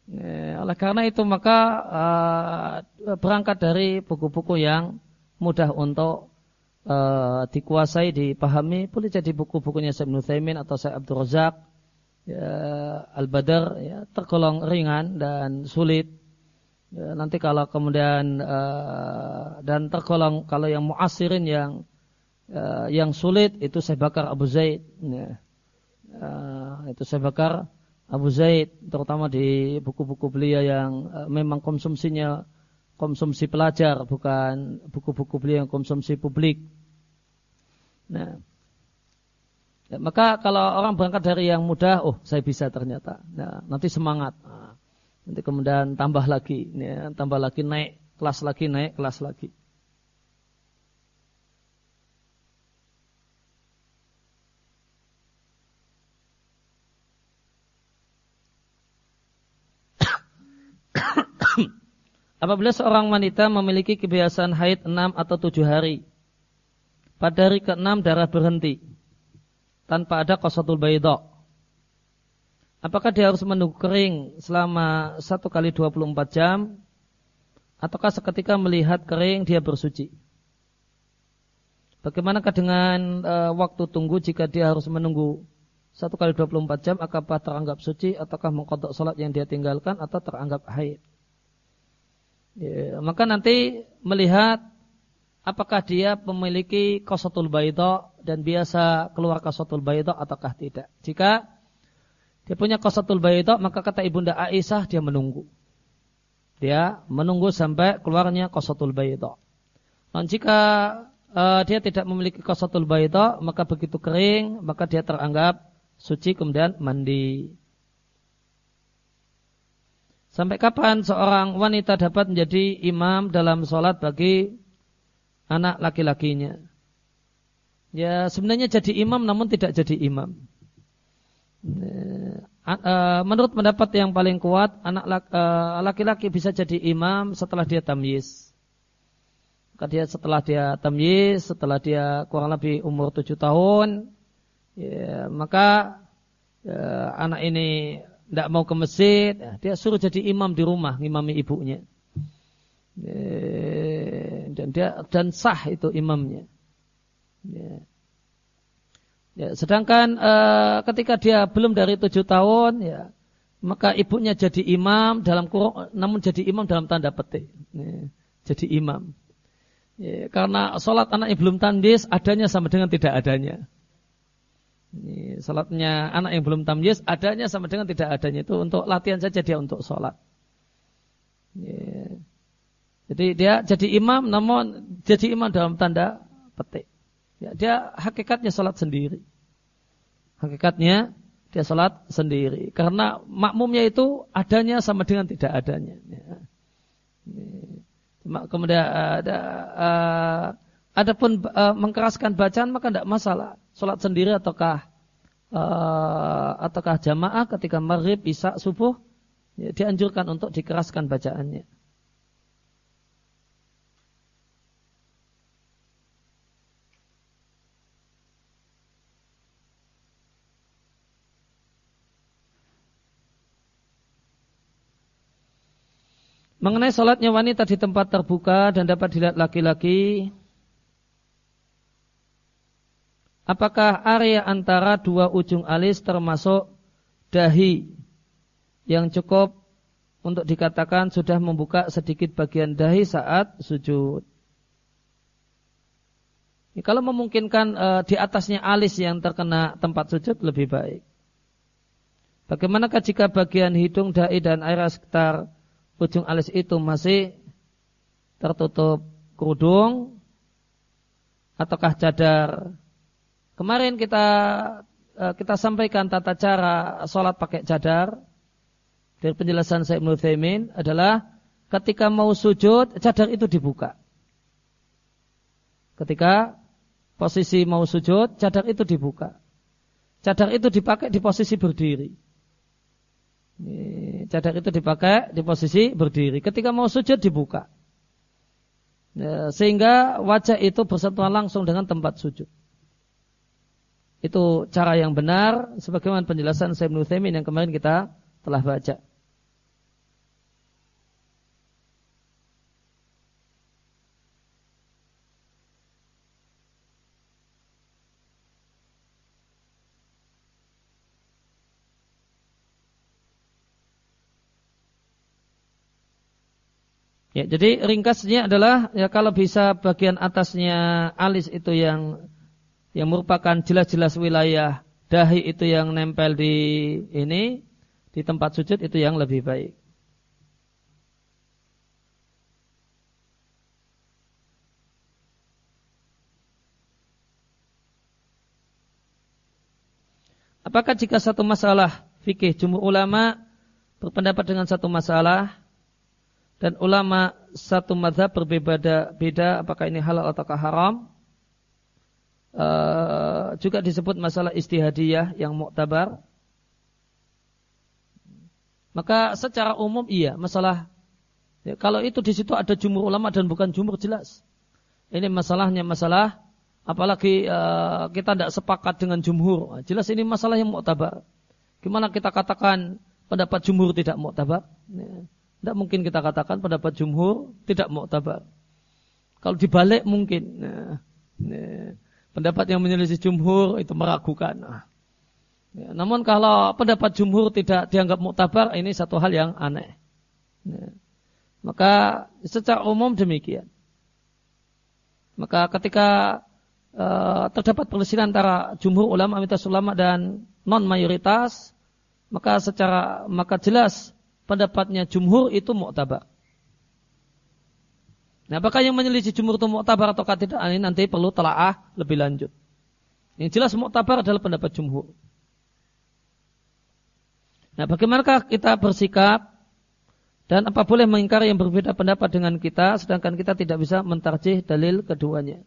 Ya, oleh karena itu maka uh, berangkat dari buku-buku yang mudah untuk uh, dikuasai, dipahami, boleh jadi buku-bukunya Syekh Nuthaimin atau Syekh Abdul Razak, ya, Al-Badr, ya, tergolong ringan dan sulit. Ya, nanti kalau kemudian uh, dan tergolong kalau yang muasirin yang uh, yang sulit itu Syekh Bakar Abu Zaid, ya. uh, itu Syekh Bakar Abu Zaid terutama di buku-buku beliau yang uh, memang konsumsinya konsumsi pelajar bukan buku-buku beliau yang konsumsi publik. Nah, ya, maka kalau orang berangkat dari yang mudah, oh saya bisa ternyata. Nah, nanti semangat. Nah, nanti kemudian tambah lagi, ya, tambah lagi naik kelas lagi naik kelas lagi. <coughs> Apabila seorang wanita memiliki kebiasaan haid 6 atau 7 hari. Pada hari ke-6 darah berhenti. Tanpa ada kosatul baidok. Apakah dia harus menunggu kering selama 1 kali 24 jam? Ataukah seketika melihat kering dia bersuci? Bagaimanakah dengan e, waktu tunggu jika dia harus menunggu 1 kali 24 jam? Apakah teranggap suci ataukah mengkodok sholat yang dia tinggalkan atau teranggap haid? Ya, maka nanti melihat apakah dia memiliki kosotul baito dan biasa keluar kosotul baito ataukah tidak. Jika dia punya kosotul baito maka kata ibunda Aisyah dia menunggu. Dia menunggu sampai keluarnya kosotul baito. Dan jika uh, dia tidak memiliki kosotul baito maka begitu kering maka dia teranggap suci kemudian mandi. Sampai kapan seorang wanita dapat menjadi imam dalam sholat bagi anak laki-lakinya? Ya sebenarnya jadi imam namun tidak jadi imam. Eh, menurut pendapat yang paling kuat, anak eh, laki-laki bisa jadi imam setelah dia tamyiz. Setelah dia tamyiz, setelah dia kurang lebih umur tujuh tahun, ya, maka ya, anak ini tidak mau ke masjid, ya, dia suruh jadi imam di rumah, ngimami ibunya. Ya, dan dia dan sah itu imamnya. Ya. Ya, sedangkan uh, ketika dia belum dari tujuh tahun, ya, maka ibunya jadi imam dalam kurung, namun jadi imam dalam tanda petik. Ya, jadi imam. Ya, karena sholat anaknya belum tandis, adanya sama dengan tidak adanya. Ini salatnya anak yang belum tamyiz adanya sama dengan tidak adanya itu untuk latihan saja dia untuk sholat. Jadi dia jadi imam namun jadi imam dalam tanda petik. Ya, dia hakikatnya sholat sendiri. Hakikatnya dia sholat sendiri. Karena makmumnya itu adanya sama dengan tidak adanya. Ya. Kemudian ada uh, Adapun uh, mengkeraskan bacaan maka tidak masalah sholat sendiri ataukah uh, ataukah jamaah ketika maghrib, isya, subuh ya, dianjurkan untuk dikeraskan bacaannya. Mengenai sholatnya wanita di tempat terbuka dan dapat dilihat laki-laki, apakah area antara dua ujung alis termasuk dahi yang cukup untuk dikatakan sudah membuka sedikit bagian dahi saat sujud? Ya, kalau memungkinkan e, di atasnya alis yang terkena tempat sujud lebih baik. Bagaimanakah jika bagian hidung, dahi dan area sekitar ujung alis itu masih tertutup kerudung ataukah cadar. Kemarin kita eh, kita sampaikan tata cara sholat pakai cadar. Dari penjelasan saya Ibnu Thaimin adalah ketika mau sujud cadar itu dibuka. Ketika posisi mau sujud cadar itu dibuka. Cadar itu dipakai di posisi berdiri. Cadar itu dipakai di posisi berdiri. Ketika mau sujud dibuka. Ya, sehingga wajah itu bersentuhan langsung dengan tempat sujud. Itu cara yang benar sebagaimana penjelasan Syekh Ibnu yang kemarin kita telah baca. Ya, jadi ringkasnya adalah ya kalau bisa bagian atasnya alis itu yang yang merupakan jelas-jelas wilayah dahi itu yang nempel di ini di tempat sujud itu yang lebih baik. Apakah jika satu masalah fikih jumhur ulama berpendapat dengan satu masalah dan ulama satu madhab berbeda beda apakah ini halal ataukah haram. Uh, juga disebut masalah istihadiyah yang muktabar. Maka secara umum iya masalah ya, kalau itu di situ ada jumhur ulama dan bukan jumhur jelas. Ini masalahnya masalah apalagi uh, kita tidak sepakat dengan jumhur. Jelas ini masalah yang muktabar. Gimana kita katakan pendapat jumhur tidak muktabar? Ya. Tidak mungkin kita katakan pendapat jumhur tidak muktabar. Kalau dibalik mungkin. Nah, nah, pendapat yang menyelisih jumhur itu meragukan. Nah, ya, namun kalau pendapat jumhur tidak dianggap muktabar, ini satu hal yang aneh. Nah, maka secara umum demikian. Maka ketika uh, terdapat perselisihan antara jumhur ulama, minta ulama dan non mayoritas, maka secara maka jelas pendapatnya jumhur itu muktabar. Nah, apakah yang menyelisih jumhur itu muktabar atau tidak ini nanti perlu telaah lebih lanjut. Yang jelas muktabar adalah pendapat jumhur. Nah, bagaimanakah kita bersikap dan apa boleh mengingkari yang berbeda pendapat dengan kita sedangkan kita tidak bisa mentarjih dalil keduanya.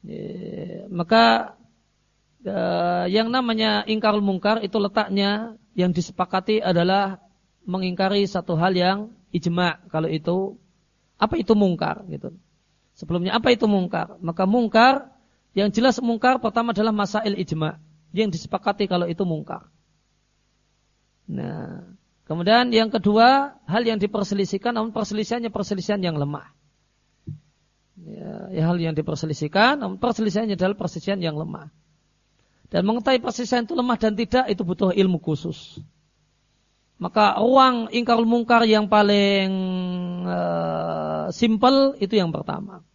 Ya, maka eh, yang namanya ingkar mungkar itu letaknya yang disepakati adalah mengingkari satu hal yang ijma kalau itu apa itu mungkar gitu. Sebelumnya apa itu mungkar? Maka mungkar yang jelas mungkar pertama adalah masail ijma yang disepakati kalau itu mungkar. Nah, kemudian yang kedua hal yang diperselisihkan namun perselisihannya perselisihan yang lemah. Ya, ya hal yang diperselisihkan namun perselisihannya adalah perselisihan yang lemah. Dan mengetahui perselisihan itu lemah dan tidak itu butuh ilmu khusus. Maka ruang ingkar mungkar yang paling uh, simple itu yang pertama.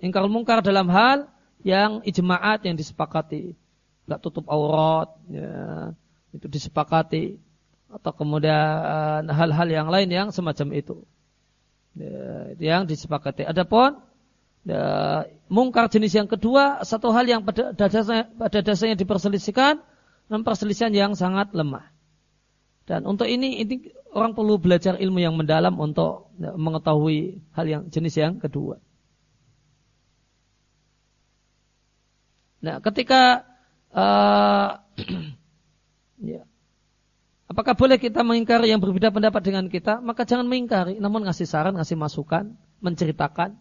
Ingkar mungkar dalam hal yang ijma'at yang disepakati. Tidak tutup aurat, ya, itu disepakati. Atau kemudian hal-hal yang lain yang semacam itu. Ya, yang disepakati. Adapun ya, mungkar jenis yang kedua, satu hal yang pada dasarnya, pada dasarnya diperselisihkan, dan perselisihan yang sangat lemah. Dan untuk ini, ini orang perlu belajar ilmu yang mendalam untuk mengetahui hal yang jenis yang kedua. Nah, ketika uh, <clears throat> ya, apakah boleh kita mengingkari yang berbeda pendapat dengan kita? Maka jangan mengingkari, namun ngasih saran, ngasih masukan, menceritakan.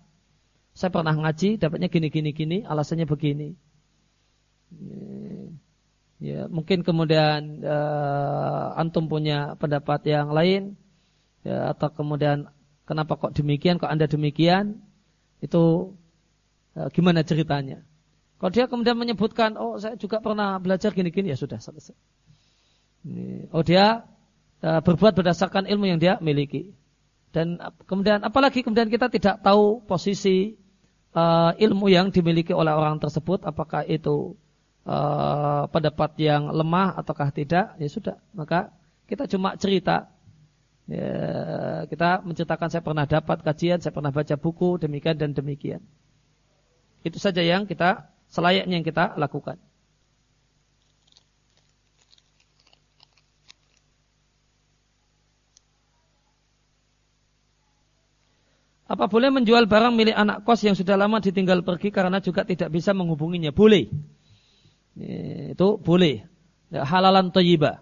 Saya pernah ngaji, dapatnya gini, gini, gini, alasannya begini. Ya. Mungkin kemudian uh, antum punya pendapat yang lain. ya, atau kemudian kenapa kok demikian, kok anda demikian, itu ya, gimana ceritanya? Kalau dia kemudian menyebutkan, oh saya juga pernah belajar gini-gini, ya sudah selesai. Oh dia uh, berbuat berdasarkan ilmu yang dia miliki. Dan kemudian apalagi kemudian kita tidak tahu posisi uh, ilmu yang dimiliki oleh orang tersebut, apakah itu uh, pendapat yang lemah ataukah tidak, ya sudah. Maka kita cuma cerita. Ya, kita menceritakan saya pernah dapat kajian, saya pernah baca buku, demikian dan demikian. Itu saja yang kita selayaknya yang kita lakukan. Apa boleh menjual barang milik anak kos yang sudah lama ditinggal pergi karena juga tidak bisa menghubunginya? Boleh. Itu boleh. Ya, halalan toyiba.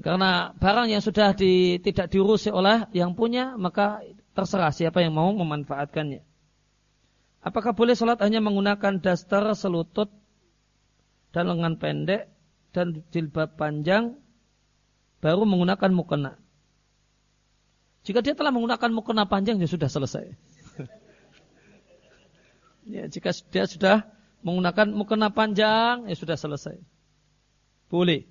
Karena barang yang sudah di, tidak diurusi oleh yang punya, maka terserah siapa yang mau memanfaatkannya. Apakah boleh sholat hanya menggunakan daster, selutut, dan lengan pendek, dan jilbab panjang, baru menggunakan mukena? Jika dia telah menggunakan mukena panjang, ya sudah selesai. <laughs> ya, jika dia sudah menggunakan mukena panjang, ya sudah selesai. Boleh.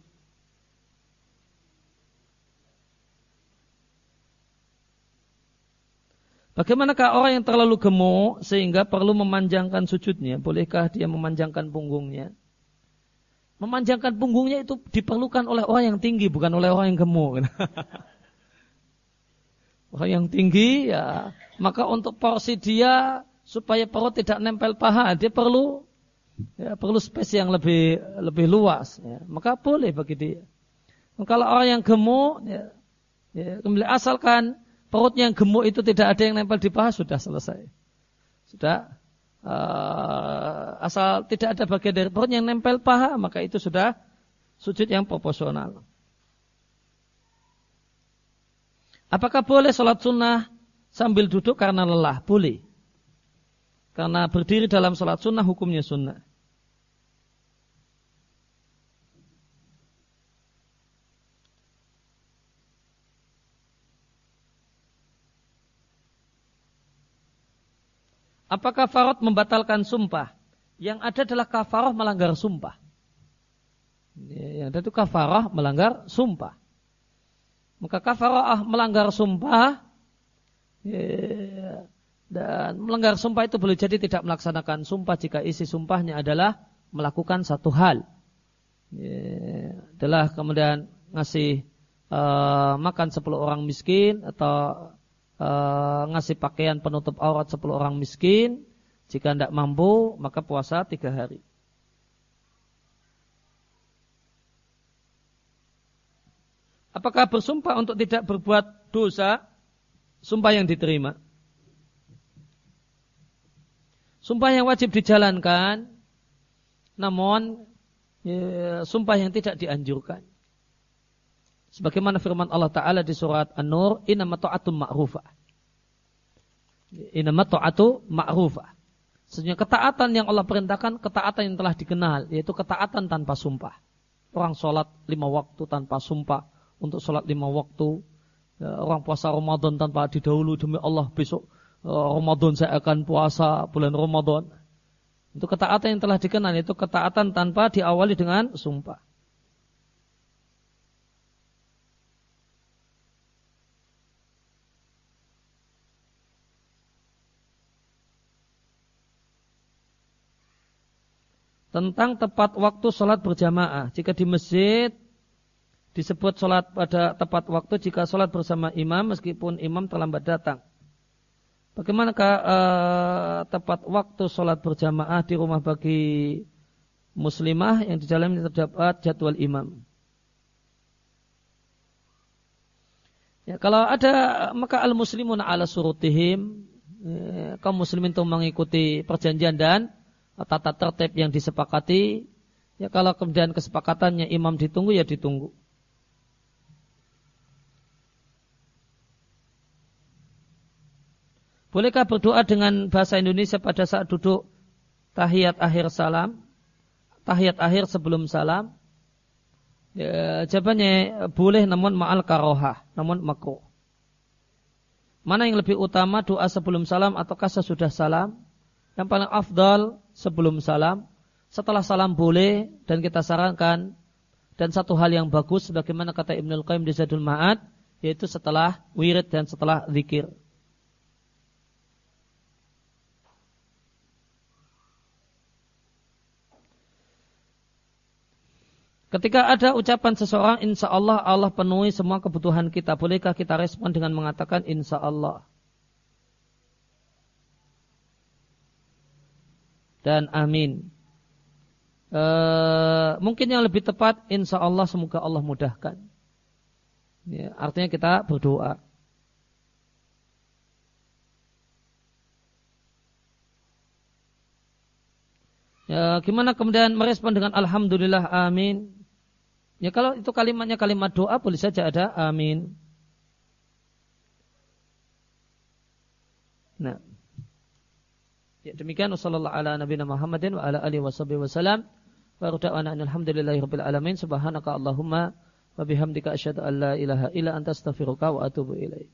Bagaimanakah orang yang terlalu gemuk sehingga perlu memanjangkan sujudnya? Bolehkah dia memanjangkan punggungnya? Memanjangkan punggungnya itu diperlukan oleh orang yang tinggi, bukan oleh orang yang gemuk. <laughs> Orang yang tinggi ya, maka untuk porsi dia supaya perut tidak nempel paha, dia perlu ya, perlu space yang lebih lebih luas. Ya. Maka boleh bagi dia. Kalau orang yang gemuk, ya, ya, asalkan perutnya yang gemuk itu tidak ada yang nempel di paha sudah selesai. Sudah uh, asal tidak ada bagian dari perut yang nempel paha maka itu sudah sujud yang proporsional. Apakah boleh sholat sunnah sambil duduk karena lelah? Boleh. Karena berdiri dalam sholat sunnah hukumnya sunnah. Apakah kafarat membatalkan sumpah? Yang ada adalah kafarah melanggar sumpah. Yang ada itu kafarah melanggar sumpah. Maka kafarah melanggar sumpah ya, dan melanggar sumpah itu boleh jadi tidak melaksanakan sumpah jika isi sumpahnya adalah melakukan satu hal. Ya, adalah kemudian ngasih uh, makan 10 orang miskin atau uh, ngasih pakaian penutup aurat 10 orang miskin. Jika tidak mampu maka puasa tiga hari. Apakah bersumpah untuk tidak berbuat dosa? Sumpah yang diterima. Sumpah yang wajib dijalankan, namun ya, sumpah yang tidak dianjurkan. Sebagaimana firman Allah Ta'ala di surat An-Nur, Inama ta'atu ma'rufah. Inama ta'atu ma'rufah. Sesungguhnya ketaatan yang Allah perintahkan, ketaatan yang telah dikenal, yaitu ketaatan tanpa sumpah. Orang sholat lima waktu tanpa sumpah untuk sholat lima waktu. Ya, orang puasa Ramadan tanpa didahulu demi Allah besok Ramadan saya akan puasa bulan Ramadan. Itu ketaatan yang telah dikenal itu ketaatan tanpa diawali dengan sumpah. Tentang tepat waktu sholat berjamaah. Jika di masjid disebut sholat pada tepat waktu jika sholat bersama imam meskipun imam terlambat datang. Bagaimanakah uh, tepat waktu sholat berjamaah di rumah bagi muslimah yang di dalamnya terdapat jadwal imam? Ya, kalau ada maka al muslimun ala surutihim ya, kaum muslimin itu mengikuti perjanjian dan tata tertib yang disepakati. Ya kalau kemudian kesepakatannya imam ditunggu ya ditunggu. Bolehkah berdoa dengan bahasa Indonesia pada saat duduk tahiyat akhir salam? Tahiyat akhir sebelum salam? Ya, jawabannya boleh namun ma'al karohah, namun makruh. Mana yang lebih utama doa sebelum salam ataukah sesudah salam? Yang paling afdal sebelum salam. Setelah salam boleh dan kita sarankan dan satu hal yang bagus sebagaimana kata Ibnul Qayyim di Zadul Ma'ad yaitu setelah wirid dan setelah zikir. Ketika ada ucapan seseorang, insya Allah Allah penuhi semua kebutuhan kita. Bolehkah kita respon dengan mengatakan insya Allah? Dan amin. E, mungkin yang lebih tepat, insya Allah semoga Allah mudahkan. Ya, artinya kita berdoa. Ya, gimana kemudian merespon dengan Alhamdulillah amin Ya kalau itu kalimatnya kalimat doa boleh saja ada amin. Nah. Ya demikian wasallallahu ala nabiyina Muhammadin wa ala alihi wasallam. Wa da'wana alhamdulillahi rabbil alamin. Subhanaka Allahumma wa bihamdika asyhadu an la ilaha illa anta astaghfiruka wa atubu ilaik.